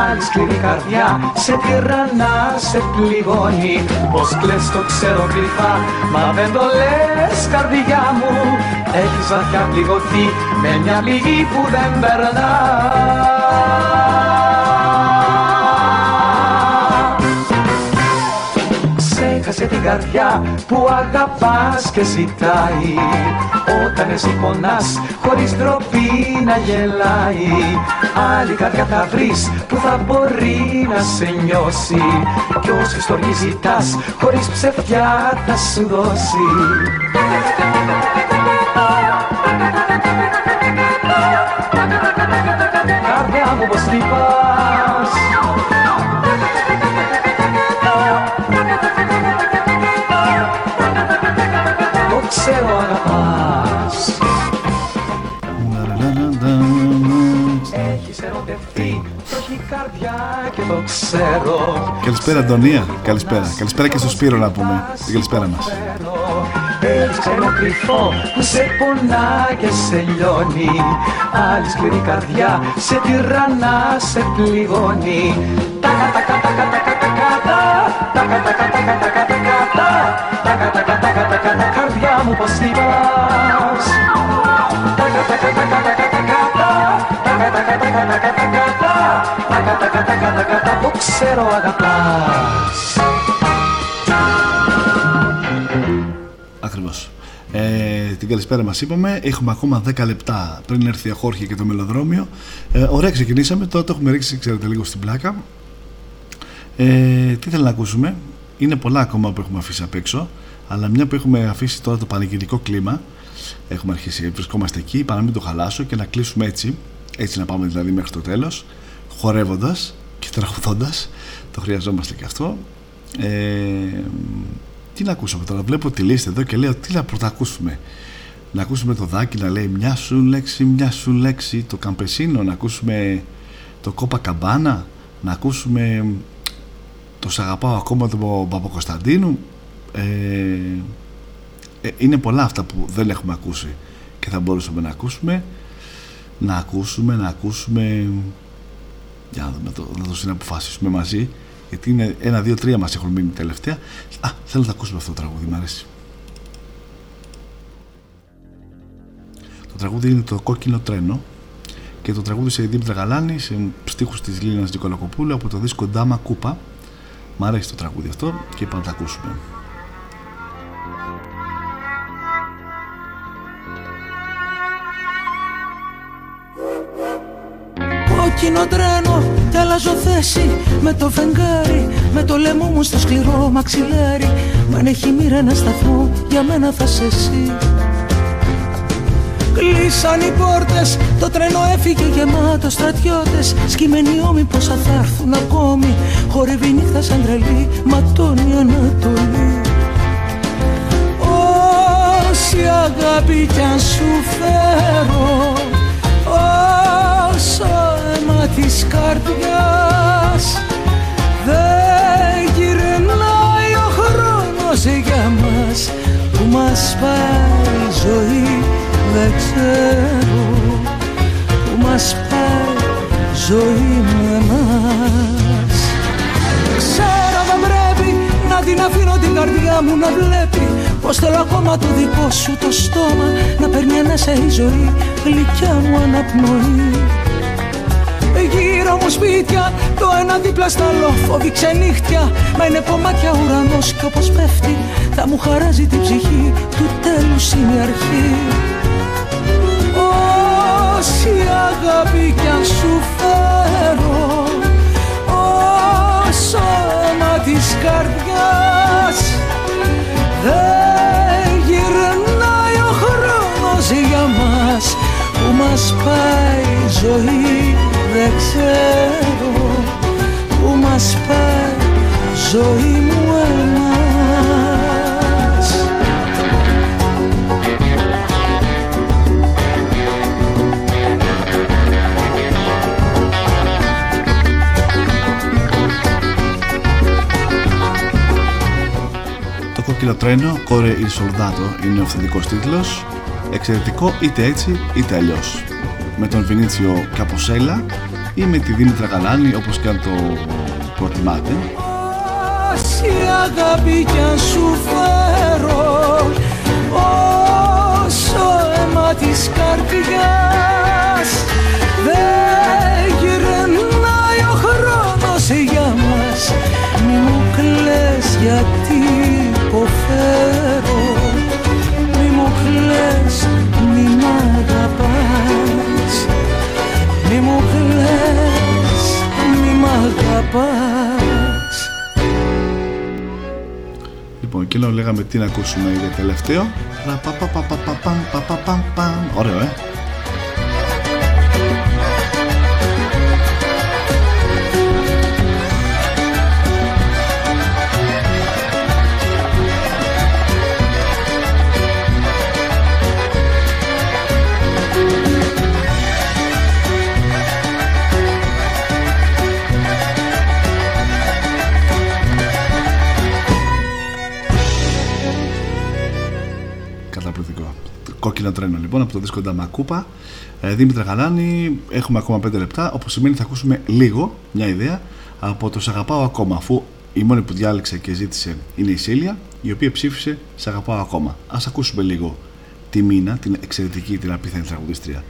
Άλλη σκληρή καρδιά, σε τυραννά, σε πληγώνει. Πως κλαις το ξέρω κρυφά, μα δεν το λες καρδιά μου. Έχεις βαθιά πληγωθεί με μια πληγή που δεν περνάς καρδιά που αγαπάς και ζητάει. Όταν εσύ πονάς χωρίς ντροπή να γελάει. Άλλη καρδιά θα βρεις που θα μπορεί να σε νιώσει. Κι όση στοργή ζητάς χωρίς ψευτιά θα σου δώσει ξέρω. Καλησπέρα, Αντωνία. Καλησπέρα. Καλησπέρα και στο Σπύρο να πούμε. Την καλησπέρα μας. Έχει που σε πονά και σε λιώνει. Άλλη σκληρή καρδιά σε τυρανά, σε πληγώνει. Τα κατά κατά κατά κατά κατά. Τα κατά κατά κατά κατά κατά. Τα κατά κατά κατά κατά καρδιά μου πω ξέρω αγαπάς. Ακριβώς. Ε, την καλησπέρα μας είπαμε. Έχουμε ακόμα 10 λεπτά πριν έρθει η Αχόρχη και το μελοδρόμιο. Ε, Ωραία ξεκινήσαμε. Τώρα το έχουμε ρίξει ξέρετε λίγο στην πλάκα. Ε, Τι θέλω να ακούσουμε; Είναι πολλά ακόμα που έχουμε αφήσει απ' έξω Αλλά μια που έχουμε αφήσει τώρα το πανηγυρικό κλίμα Έχουμε αρχίσει, βρισκόμαστε εκεί Είπα να μην το χαλάσω και να κλείσουμε έτσι. Έτσι να πάμε δηλαδή μέχρι το τέλος Χορεύοντας. και τραγουδώντας Το χρειαζόμαστε και αυτό ε, τι να ακούσουμε τώρα, βλέπω τη λίστα εδώ και λέω τι να πρωτακούσουμε. Να ακούσουμε το δάκι να λέει μια σου λέξη, μια σου λέξη, το Καμπεσίνο, να ακούσουμε το Κόπα Καμπάνα, να ακούσουμε το Σ' αγαπάω ακόμα του Παπακοσταντίνου. Ε, ε, είναι πολλά αυτά που δεν έχουμε ακούσει και θα μπορούσαμε να ακούσουμε. Να ακούσουμε, να ακούσουμε. Για να δούμε, το, να το συναποφασίσουμε μαζί γιατί είναι ένα, δύο, τρία μας έχουν μείνει τελευταία. Α, θέλω να ακούσουμε αυτό το τραγούδι, μου αρέσει. Το τραγούδι είναι το κόκκινο τρένο και το τραγούδι σε Δήμητρα Γαλάνη σε στίχους της Λίνας Νικολακοπούλου από το δίσκο Ντάμα Κούπα μ' αρέσει το τραγούδι αυτό και είπα να το ακούσουμε κόκκινο τρένο κι αλλάζω θέση. Με το φεγγάρι, με το λαιμό μου στο σκληρό μαξιλάρι. Μ' αν έχει μοίρα ένα σταθμό, για μένα θα σε εσύ. Κλείσαν οι πόρτες, το τρένο έφυγε γεμάτος στρατιώτες. Σκυμμένοι ώμοι πόσα θα έρθουν ακόμη. Χορεύει η νύχτα σαν τρελή, ματώνει η Ανατολή Όση αγάπη κι αν σου φέρω Όσο αίμα της καρδιάς. Δεν γυρνάει ο χρόνος για μας Που μας πάει η ζωή δεν ξέρω. Που μας πάει ζωή με εμάς Ξέρω δεν πρέπει να την αφήνω την καρδιά μου να βλέπει Πως θέλω ακόμα το δικό σου το στόμα Να παίρνει ανάσα η ζωή γλυκιά μου αναπνοή Γύρω μου σπίτια, το ένα δίπλα στα άλλο Φόβη ξενύχτια, μα είναι κομμάτια ουρανός Και όπως πέφτει θα μου χαράζει την ψυχή. Του τέλους είναι η αρχή δεν ξέρω Που μας πάει ζωή μου εμάς Το κόκκινο τρένο, Core il Soldato, είναι ο αυθεντικός τίτλος. Εξαιρετικό είτε έτσι είτε αλλιώς. Με τον Βινίτσιο Καποσέλα ή με τη Δήμητρα Γαλάνη όπως και αν το προτιμάτε. Όση αγάπη κι αν σου φέρω Όσο αίμα της καρδιάς Δεν γυρνάει ο χρόνος για μας Μη μου κλαις γιατί αγαπάς. Λοιπόν, εκείνο λέγαμε τι να ακούσουμε για τελευταίο. Ρα, πα, Κόκκινο τρένο λοιπόν από το δίσκο Νταμακούπα. Ε, Δήμητρα Γαλάνη, έχουμε ακόμα 5 λεπτά. Όπως σημαίνει θα ακούσουμε λίγο, μια ιδέα, από το Σ' αγαπάω ακόμα. Αφού η μόνη που διάλεξε και ζήτησε είναι η Σίλια, η οποία ψήφισε Σ' αγαπάω ακόμα. Α ακούσουμε λίγο τη Μίνα, την εξαιρετική, την απίθανη τραγουδίστρια,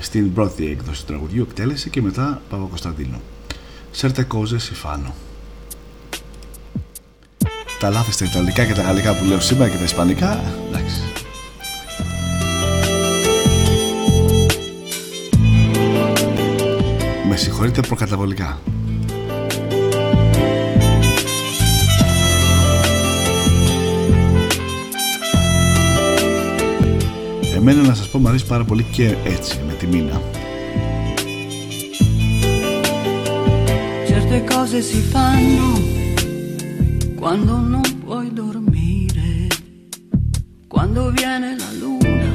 στην πρώτη έκδοση του τραγουδιού, εκτέλεσε και μετά Παπα Κωνσταντίνο. Σέρτε κόζε Ιφάνο. Τα λάθη στα Ιταλικά και τα Γαλλικά που λέω σήμερα και τα Ισπανικά, εντάξει. Με συγχωρείτε προκαταβολικά. Εμένα να σας πω μου αρέσει πάρα πολύ και έτσι με τη Μίνα. Certe cose si fanno quando non puoi dormire, quando viene la luna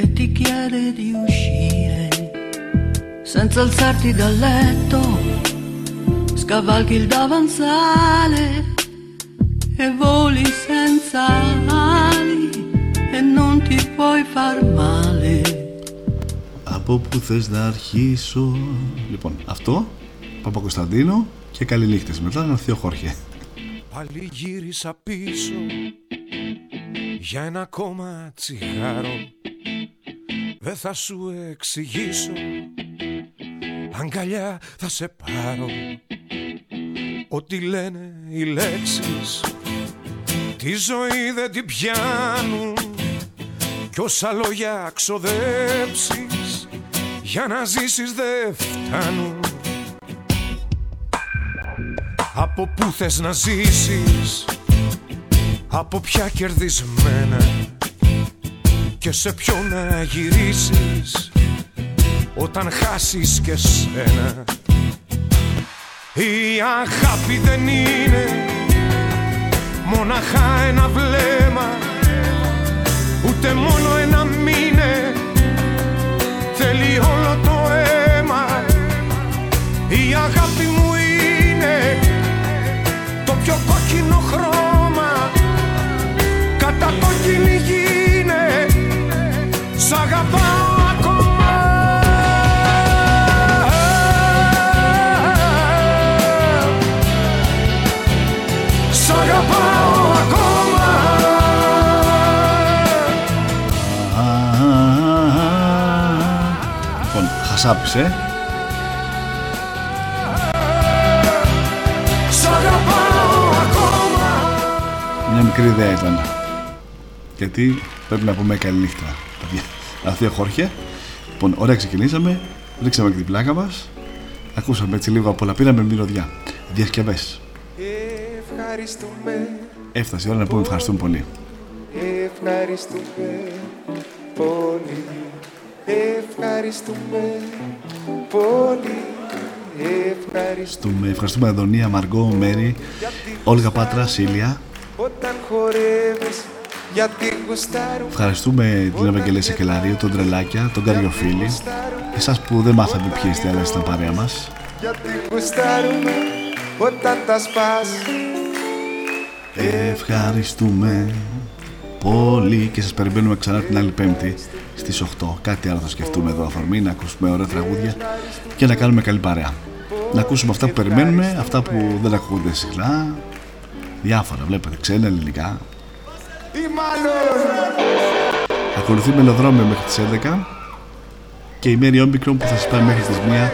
e ti chiede di uscire, senza alzarti dal letto, scavalchi il davanzale e voli senza ali e non ti puoi far male. Από που θες να αρχίσω; Λοιπόν, αυτό Παπα-Κωνσταντίνο και καλή νύχτες μετά να έρθει ο Χόρχε. Πάλι γύρισα πίσω για ένα ακόμα τσιγάρο. Δεν θα σου εξηγήσω Αγκαλιά θα σε πάρω. Ό,τι λένε οι λέξεις Τη ζωή δεν την πιάνουν. Κι όσα λόγια ξοδέψεις Για να ζήσεις δεν φτάνουν. Από πού θες να ζήσεις Από ποια κερδισμένα Και σε ποιο να γυρίσεις Όταν χάσεις και σένα. Η αγάπη δεν είναι Μοναχά ένα βλέμμα ούτε μόνο ένα μήνε. Θέλει όλο το αίμα. Η αγάπη μου είναι το πιο κόκκινο χρώμα. Κατά κόκκινη γίνε σ' αγαπάω Λοιπόν, χασάπισε. Σ' αγαπάω ακόμα Μια μικρή ιδέα ήταν. Γιατί πρέπει να πούμε καλή νύχτα. παιδιά. Αυτή Χόρχε. Λοιπόν, ωραία ξεκινήσαμε. Ρίξαμε και την πλάκα μας. Ακούσαμε έτσι λίγο απ' όλα. Πήραμε μυρωδιά. Διασκευές. Ευχαριστούμε, Έφτασε η ώρα να πούμε ευχαριστούμε πολύ. ευχαριστούμε πολύ. Ευχαριστούμε πολύ. Ευχαριστούμε Ευχαριστούμε, ευχαριστούμε Αντωνία, Μαργό, Μέρη, Όλγα Πάτρα, Σίλια. όταν χορεύεις γιατί γουστάρουμε. Ευχαριστούμε την Ευαγγελία Σακελαρίου, τον Τρελάκια, τον Καριοφίλη. Εσάς που δεν μάθατε ποιοι είστε, αλλά είστε παρέα μας. Γιατί γουστάρουμε όταν τα σπάς. Ευχαριστούμε πολύ και σας περιμένουμε ξανά την άλλη Πέμπτη στις 8. Κάτι άλλο θα σκεφτούμε εδώ αφορμή, να ακούσουμε ωραία τραγούδια και να κάνουμε καλή παρέα. Να ακούσουμε αυτά που περιμένουμε, αυτά που δεν ακούγονται συχνά. Διάφορα, βλέπετε, ξένα, ελληνικά. Ή μάλλον Ακολουθεί μελοδρόμιο μέχρι τις 11 και η Μέρη Όμπικρον που θα σας πάει μέχρι τις 1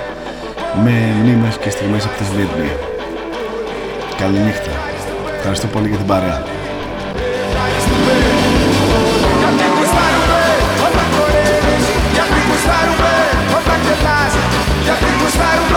με μνήμες και στιγμές από τη Σλίδνη. Καληνύχτα. Ευχαριστώ πολύ για την παρέα. Γιατί γουστάρουμε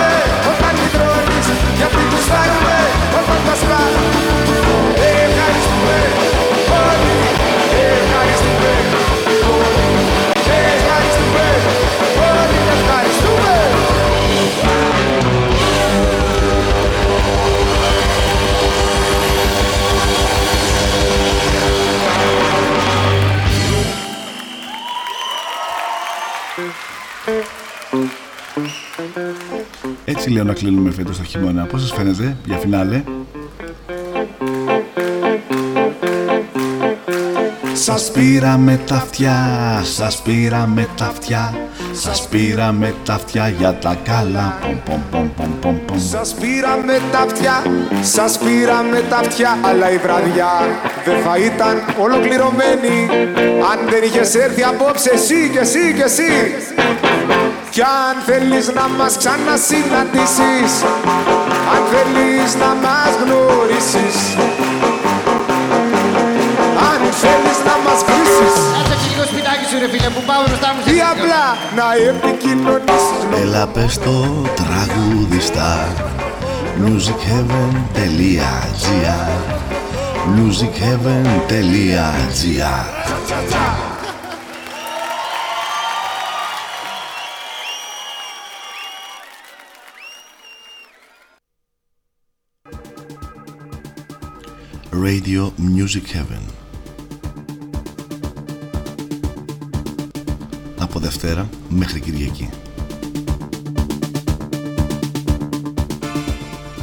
Έτσι λέω να κλείνουμε φέτος το χειμώνα. Πώς σας φαίνεται για φινάλε; Σας πήραμε τα αυτιά, σας πήραμε τα αυτιά Σας πήραμε τα αυτιά για τα καλά Πομ πομ πομ πομ πομ πομ Σας πήραμε τα αυτιά, σας πήραμε τα αυτιά Αλλά η βραδιά δεν θα ήταν ολοκληρωμένη Αν δεν είχες έρθει απόψε εσύ και εσύ και εσύ Κι αν θέλεις να μας ξανασυναντήσεις Αν θέλεις να μας γνωρίσεις Αν θέλεις να μας βρήσεις. Κάτσε λίγο σπιτάκι σου ρε φίλε που πάω μπροστά μου Ή απλά να επικοινωνήσεις. Έλα πες το τραγουδιστά. Musicheaven.gr musicheaven.gr Radio Music Heaven. Από Δευτέρα μέχρι Κυριακή.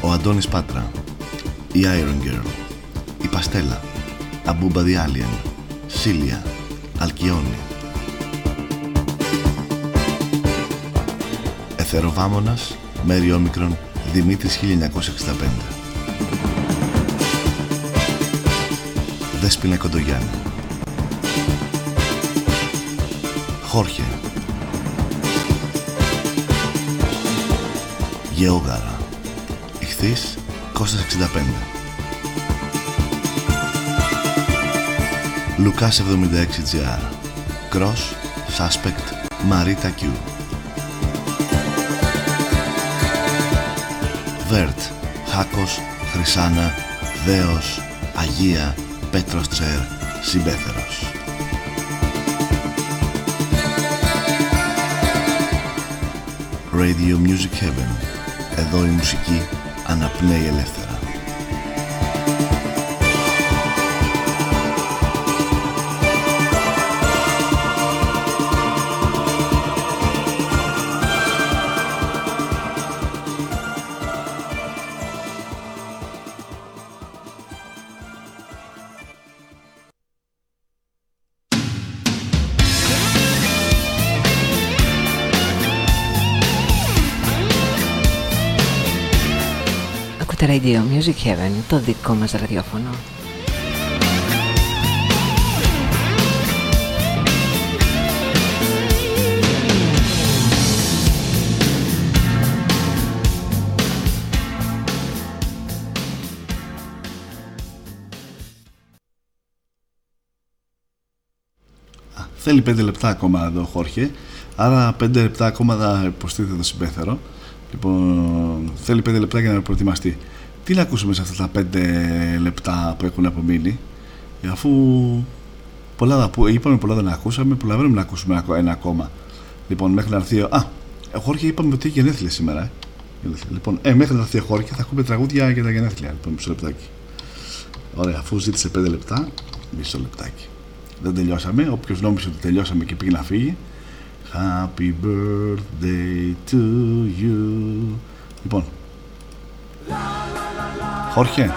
Ο Αντώνης Πάτρα Η Iron Girl Η Παστέλα Αμπούμπα the Alien Σίλια Αλκιόνι Εθεροβάμωνας Μέρι Όμικρον Δημήτρης 1965 Δέσποινα Κοντογιάννη. Χόρχε. Γεώγαρα. Ιχθύς Κώστας 65 Λουκάς 76 GR Cross Suspect Marita Q Βέρτ Χάκος Χρυσάνα Δέος Αγία Πέτρος Τσέρ Συμπέθερος. Radio Music Heaven. Εδώ η μουσική αναπνέει ελεύθερα Music Heaven, το δικό μας ραδιόφωνο. Θέλει 5 λεπτά ακόμα εδώ, Χόρχε. Άρα 5 λεπτά ακόμα θα υποστείτε το συμπέθερο. Λοιπόν, θέλει 5 λεπτά για να προετοιμαστεί. Τι να ακούσουμε σε αυτά τα 5 λεπτά που έχουν απομείνει, αφού πολλά να που, είπαμε πολλά δεν ακούσαμε, προλαβαίνουμε να ακούσουμε ένα ακόμα. Λοιπόν, μέχρι να έρθει. Α, Χόρχε είπαμε ότι έχει γενέθλια σήμερα. Ε. Λοιπόν, ε, μέχρι να έρθει ο Χόρχε θα ακούμε τραγούδια για τα γενέθλια. Λοιπόν, μισό λεπτάκι. Ωραία, αφού ζήτησε 5 λεπτά, μισό λεπτάκι δεν τελειώσαμε. Όποιος νόμιζε ότι τελειώσαμε και πήγε να φύγει. Happy birthday to you. Λοιπόν. Χόρχε.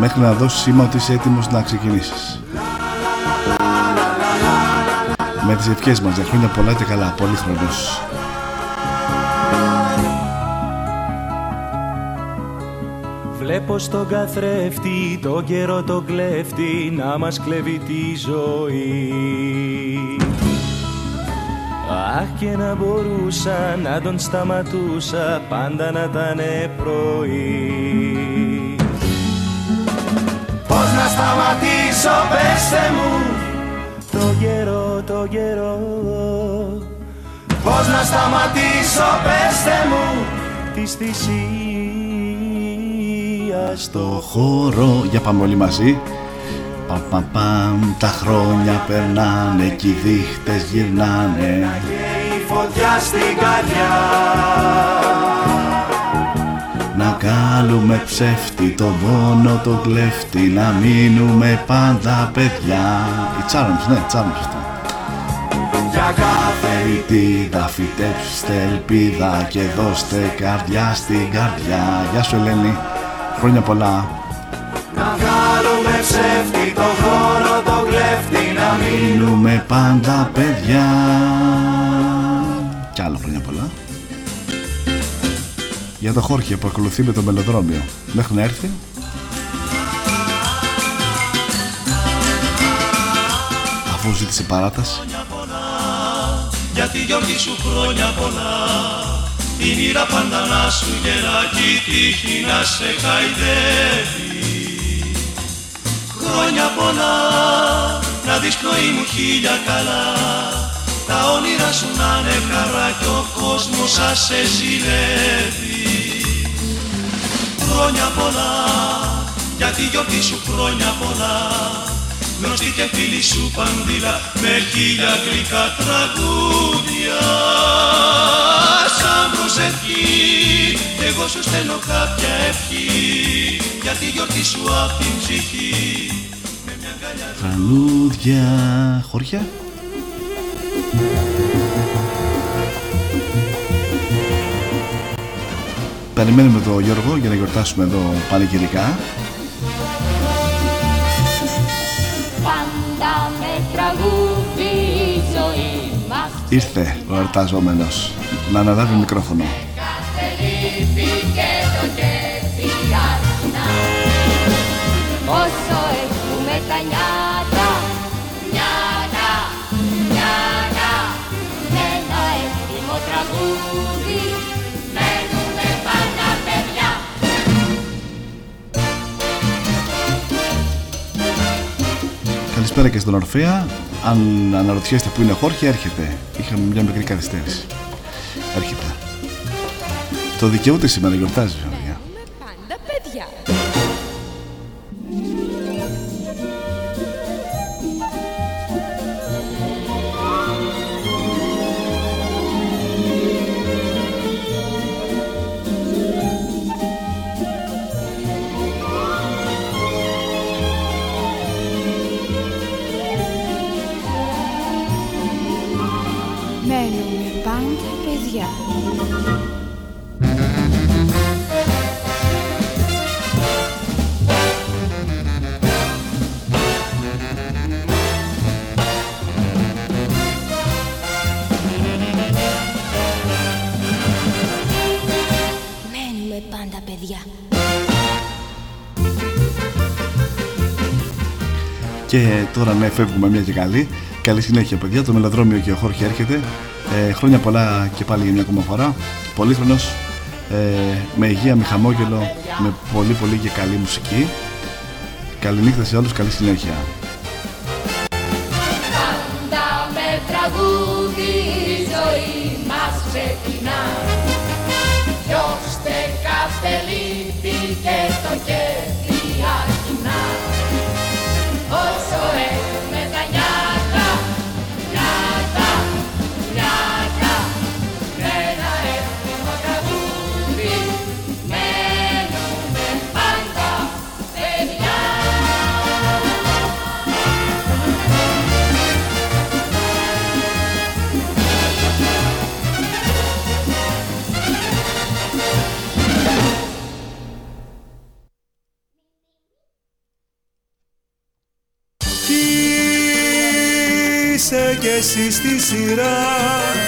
Μέχρι να δώσεις σήμα ότι είσαι έτοιμος να ξεκινήσεις. Με τις ευχές μας για χρόνια πολλά και καλά. Πολύ χρονός. Βλέπω στον καθρέφτη τον καιρό το κλέφτη να μας κλέβει τη ζωή Αχ και να μπορούσα να τον σταματούσα πάντα να ήταν πρωί. Πώς να σταματήσω πέστε μου. Το καιρό, το καιρό. Πώς να σταματήσω πέστε μου. Τις θυσίες στο χώρο. Για πάμε όλοι μαζί. Παμ, παμ, παμ, τα χρόνια περνάνε και οι δείχτες γυρνάνε. Και η φωτιά στην καρδιά. Να κάνουμε ψεύτη το πόνο το κλέφτη Να μείνουμε πάντα παιδιά. Η Τσάρονς, ναι, Τσάρονς αυτό Για κάθε ητίδα φυτέψτε ελπίδα Και δώστε καρδιά στην καρδιά. Γεια σου Ελένη. Χρόνια πολλά. Να βγάλουμε ψεύτη το χώρο το κλέφτη Να μείνουμε πάντα παιδιά Κι άλλο χρόνια πολλά. Για το Χόρχε που ακολουθεί με το μελοδρόμιο. Μέχρι να έρθει. Αφού ζήτησε παράταση. Γιατί γιορτή σου χρόνια πολλά. Η μοίρα πάντα να σου γεράκι τύχη να σε χαϊδεύει. Χρόνια πολλά. Να δεις πνοή μου χίλια καλά τα όνειρα σου να είναι χαρά κι ο κόσμος σας σε ζηλεύει. Χρόνια πολλά για τη γιορτή σου χρόνια πολλά. Γνωστή και φίλη σου παντήλα με χίλια γλυκά τραγούδια. Σαν προσευχή εγώ σου στέλνω κάποια ευχή. Για τη γιορτή σου απ' την ψυχή με μια αγκαλιά. Τραγούδια χωριά Περιμένουμε τον Γιώργο για να γιορτάσουμε εδώ πανηγυρικά. Πάντα με τραγούδι η ζωή μας. Ήρθε ο εορταζόμενος να αναλάβει μικρόφωνο. Καλησπέρα και στον Ορφέα. Αν αναρωτιέστε που είναι ο Χόρχε, έρχεται. Είχαμε μια μικρή καθυστέρηση. Έρχεται. Το δικαιούται σήμερα, γιορτάζει Και τώρα ναι, φεύγουμε μια και καλή. Καλή συνέχεια, παιδιά. Το μελοδρόμιο και ο Χόρχη έρχεται. Ε, χρόνια πολλά και πάλι για μια ακόμα φορά. Πολύχρονος, ε, με υγεία, με χαμόγελο, με πολύ πολύ και καλή μουσική. Καληνύχτα σε όλους, καλή συνέχεια. Πάντα με τραγούδι η ζωή μας ξεκινά Ποιος κάθε λύπη και το κέφι Κι είσαι κι εσύ στη σειρά